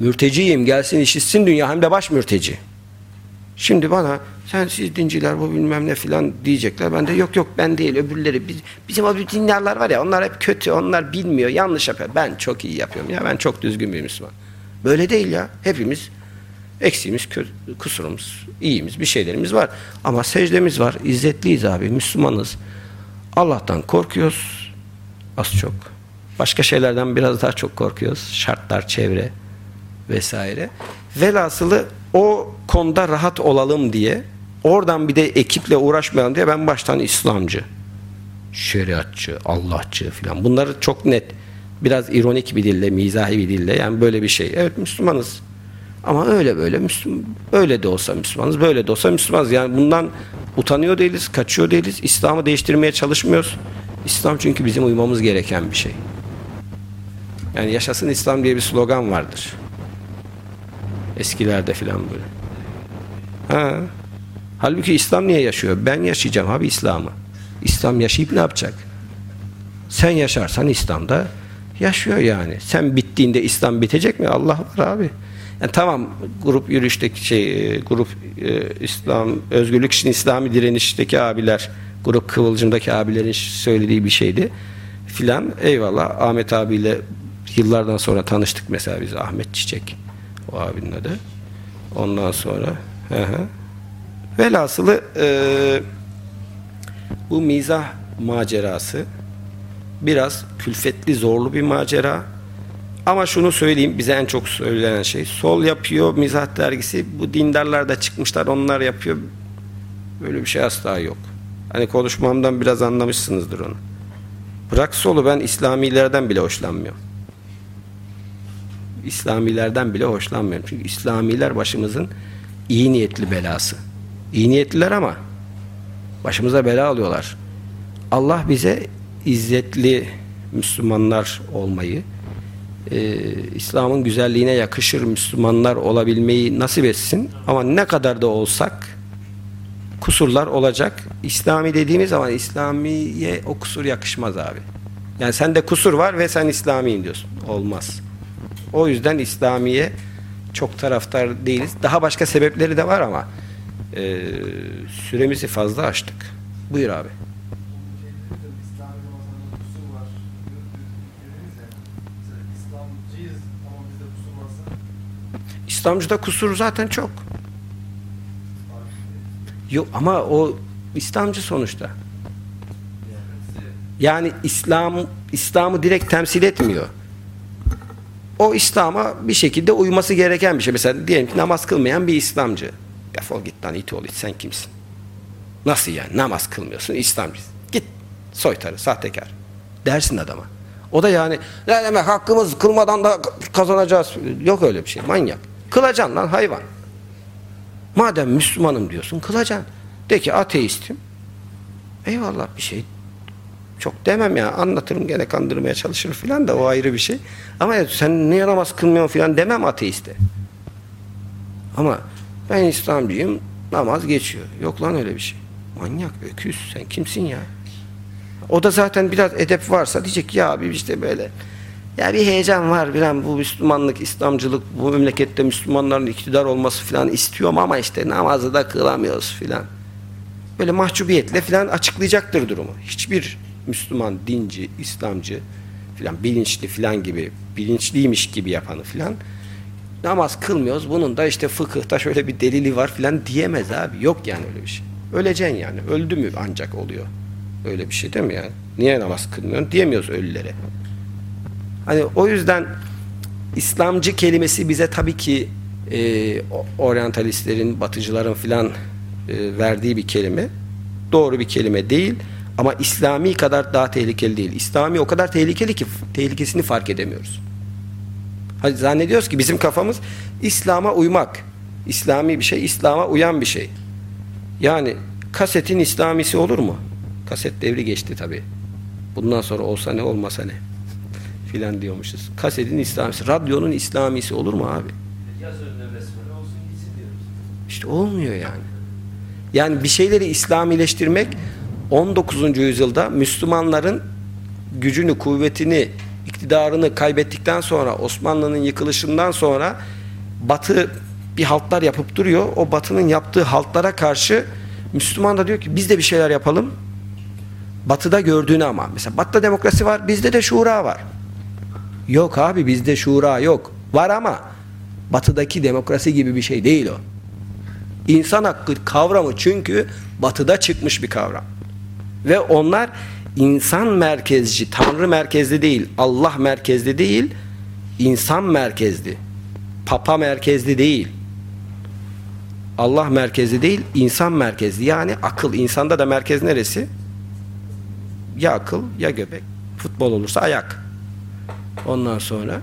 Mürteciyim gelsin işitsin dünya hem de baş mürteci. Şimdi bana sen siz dinciler bu bilmem ne filan diyecekler. Ben de yok yok ben değil öbürleri. Biz, bizim o dinlerler var ya onlar hep kötü onlar bilmiyor yanlış yapıyor. Ben çok iyi yapıyorum ya ben çok düzgün bir Müslüman. Böyle değil ya hepimiz eksiğimiz kusurumuz iyimiz bir şeylerimiz var. Ama secdemiz var izzetliyiz abi Müslümanız. Allah'tan korkuyoruz az çok. Başka şeylerden biraz daha çok korkuyoruz. Şartlar, çevre vesaire. Velhasılı o konuda rahat olalım diye oradan bir de ekiple uğraşmayalım diye ben baştan İslamcı, şeriatçı, Allahçı filan bunları çok net biraz ironik bir dille, mizahi bir dille yani böyle bir şey. Evet Müslümanız. Ama öyle böyle Müslüman öyle de olsa Müslümanız, böyle de olsa Müslümanız. Yani bundan utanıyor değiliz, kaçıyor değiliz. İslam'ı değiştirmeye çalışmıyoruz. İslam çünkü bizim uymamız gereken bir şey. Yani yaşasın İslam diye bir slogan vardır. Eskilerde filan böyle. Ha. Halbuki İslam niye yaşıyor? Ben yaşayacağım abi İslam'ı. İslam yaşayıp ne yapacak? Sen yaşarsan İslam'da yaşıyor yani. Sen bittiğinde İslam bitecek mi? Allah var abi. Yani tamam grup yürüyüşteki şey e, grup e, İslam özgürlük için İslami direnişteki abiler grup kıvılcımdaki abilerin söylediği bir şeydi filan. Eyvallah Ahmet abiyle yıllardan sonra tanıştık mesela biz Ahmet Çiçek o abinin adı. Ondan sonra hı hı. velhasılı e, bu mizah macerası biraz külfetli zorlu bir macera ama şunu söyleyeyim bize en çok söylenen şey sol yapıyor mizah dergisi. Bu dindarlar da çıkmışlar onlar yapıyor. Böyle bir şey asla yok. Hani konuşmamdan biraz anlamışsınızdır onu. Bırak solu ben İslamilerden bile hoşlanmıyorum. İslamilerden bile hoşlanmıyorum. Çünkü İslamiler başımızın iyi niyetli belası. İyi niyetliler ama başımıza bela alıyorlar. Allah bize izzetli Müslümanlar olmayı e, İslam'ın güzelliğine yakışır Müslümanlar olabilmeyi nasip etsin. Ama ne kadar da olsak kusurlar olacak. İslami dediğimiz zaman İslamiye o kusur yakışmaz abi. Yani sende kusur var ve sen İslamiyim diyorsun. Olmaz. O yüzden İslamiye çok taraftar değiliz. Daha başka sebepleri de var ama e, süremizi fazla açtık. Buyur abi. İslami Ramazan'ın kusur var. Dediniz ya. Mesela İslamcıyız ama bizde kusur varsa İslamcıda kusur zaten çok. Yok ama o İslamcı sonuçta. Yani İslam İslam'ı direkt temsil etmiyor. o İslam'a bir şekilde uyması gereken bir şey. Mesela diyelim ki namaz kılmayan bir İslamcı. Defol git lan it it sen kimsin? Nasıl yani namaz kılmıyorsun İslamcı? Git soytarı sahtekar dersin adama. O da yani ne demek hakkımız kılmadan da kazanacağız. Yok öyle bir şey manyak. Kılacaksın lan hayvan. Madem Müslümanım diyorsun kılacaksın. De ki ateistim. Eyvallah bir şey çok demem ya anlatırım gene kandırmaya çalışır filan da o ayrı bir şey. Ama ya sen niye namaz kılmıyorsun filan demem ateiste. Ama ben İslamcıyım namaz geçiyor. Yok lan öyle bir şey. Manyak öküz sen kimsin ya? O da zaten biraz edep varsa diyecek ya abi işte böyle ya bir heyecan var filan bu Müslümanlık, İslamcılık bu memlekette Müslümanların iktidar olması filan istiyorum ama işte namazı da kılamıyoruz filan. Böyle mahcubiyetle filan açıklayacaktır durumu. Hiçbir Müslüman, dinci, İslamcı filan bilinçli filan gibi bilinçliymiş gibi yapanı filan namaz kılmıyoruz. Bunun da işte fıkıhta şöyle bir delili var filan diyemez abi. Yok yani öyle bir şey. Öleceksin yani. Öldü mü ancak oluyor. Öyle bir şey değil mi yani? Niye namaz kılmıyorsun diyemiyoruz ölülere. Hani o yüzden İslamcı kelimesi bize tabii ki e, oryantalistlerin, batıcıların filan e, verdiği bir kelime. Doğru bir kelime değil. Ama İslami kadar daha tehlikeli değil. İslami o kadar tehlikeli ki tehlikesini fark edemiyoruz. Hani zannediyoruz ki bizim kafamız İslam'a uymak. İslami bir şey, İslam'a uyan bir şey. Yani kasetin İslamisi olur mu? Kaset devri geçti tabii. Bundan sonra olsa ne olmasa ne filan diyormuşuz. Kasetin İslamisi, radyonun İslamisi olur mu abi? Yaz besmele olsun diyoruz. İşte olmuyor yani. Yani bir şeyleri İslamileştirmek 19. yüzyılda Müslümanların gücünü, kuvvetini, iktidarını kaybettikten sonra Osmanlı'nın yıkılışından sonra Batı bir haltlar yapıp duruyor. O Batı'nın yaptığı haltlara karşı Müslüman da diyor ki biz de bir şeyler yapalım. Batı'da gördüğünü ama. Mesela Batı'da demokrasi var, bizde de şura var. Yok abi bizde şura yok. Var ama Batı'daki demokrasi gibi bir şey değil o. İnsan hakkı kavramı çünkü Batı'da çıkmış bir kavram. Ve onlar insan merkezci, Tanrı merkezli değil, Allah merkezli değil, insan merkezli. Papa merkezli değil. Allah merkezli değil, insan merkezli. Yani akıl. İnsanda da merkez neresi? Ya akıl ya göbek. Futbol olursa ayak. Ondan sonra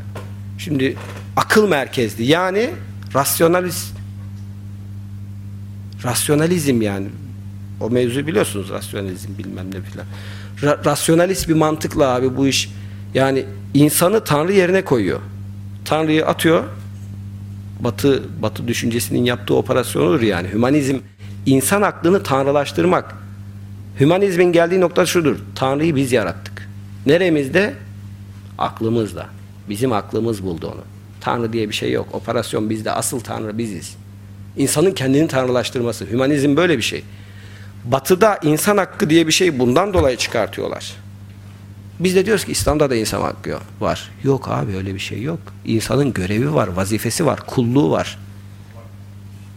şimdi akıl merkezli. Yani rasyonalist rasyonalizm yani o mevzu biliyorsunuz rasyonalizm bilmem ne filan. Ra rasyonalist bir mantıkla abi bu iş yani insanı Tanrı yerine koyuyor. Tanrı'yı atıyor. Batı Batı düşüncesinin yaptığı operasyonudur yani. Hümanizm insan aklını tanrılaştırmak. Hümanizmin geldiği nokta şudur. Tanrı'yı biz yarattık. Neremizde? Aklımızla. Bizim aklımız buldu onu. Tanrı diye bir şey yok. Operasyon bizde. Asıl Tanrı biziz. İnsanın kendini tanrılaştırması. Hümanizm böyle bir şey. Batı'da insan hakkı diye bir şey bundan dolayı çıkartıyorlar. Biz de diyoruz ki İslam'da da insan hakkı var. Yok abi öyle bir şey yok. İnsanın görevi var, vazifesi var, kulluğu var.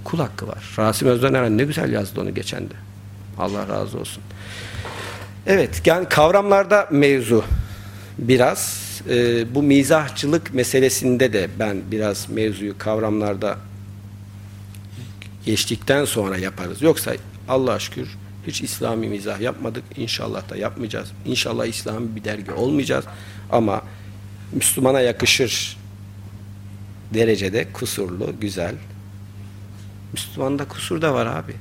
Kul hakkı var. Rasim Özden ne güzel yazdı onu geçen de. Allah razı olsun. Evet yani kavramlarda mevzu biraz. E, bu mizahçılık meselesinde de ben biraz mevzuyu kavramlarda geçtikten sonra yaparız. Yoksa Allah'a şükür hiç İslami mizah yapmadık. İnşallah da yapmayacağız. İnşallah İslami bir dergi olmayacağız. Ama Müslümana yakışır derecede kusurlu, güzel. Müslümanda kusur da var abi.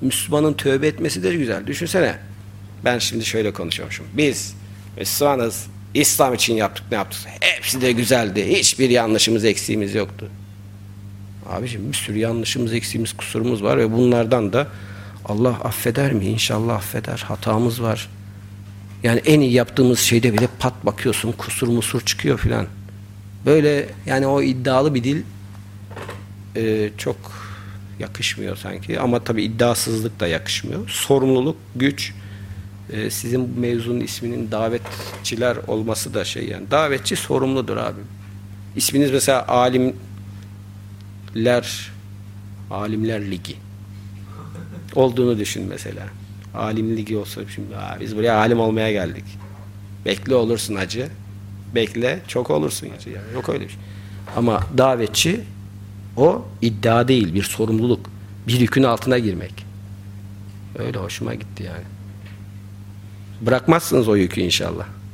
Müslümanın tövbe etmesi de güzel. Düşünsene. Ben şimdi şöyle konuşuyormuşum. Biz Müslümanız. İslam için yaptık ne yaptık? Hepsi de güzeldi. Hiçbir yanlışımız, eksiğimiz yoktu. Abiciğim bir sürü yanlışımız, eksiğimiz, kusurumuz var ve bunlardan da Allah affeder mi? İnşallah affeder. Hatamız var. Yani en iyi yaptığımız şeyde bile pat bakıyorsun kusur musur çıkıyor filan. Böyle yani o iddialı bir dil e, çok yakışmıyor sanki. Ama tabii iddiasızlık da yakışmıyor. Sorumluluk, güç e, sizin bu mevzunun isminin davetçiler olması da şey yani. Davetçi sorumludur abi. İsminiz mesela alimler alimler ligi olduğunu düşün mesela. Alim ligi olsa şimdi Aa, biz buraya alim olmaya geldik. Bekle olursun hacı. Bekle çok olursun. Yani yok öyle bir şey. Ama davetçi o iddia değil bir sorumluluk. Bir yükün altına girmek. Öyle hoşuma gitti yani. Bırakmazsınız o yükü inşallah.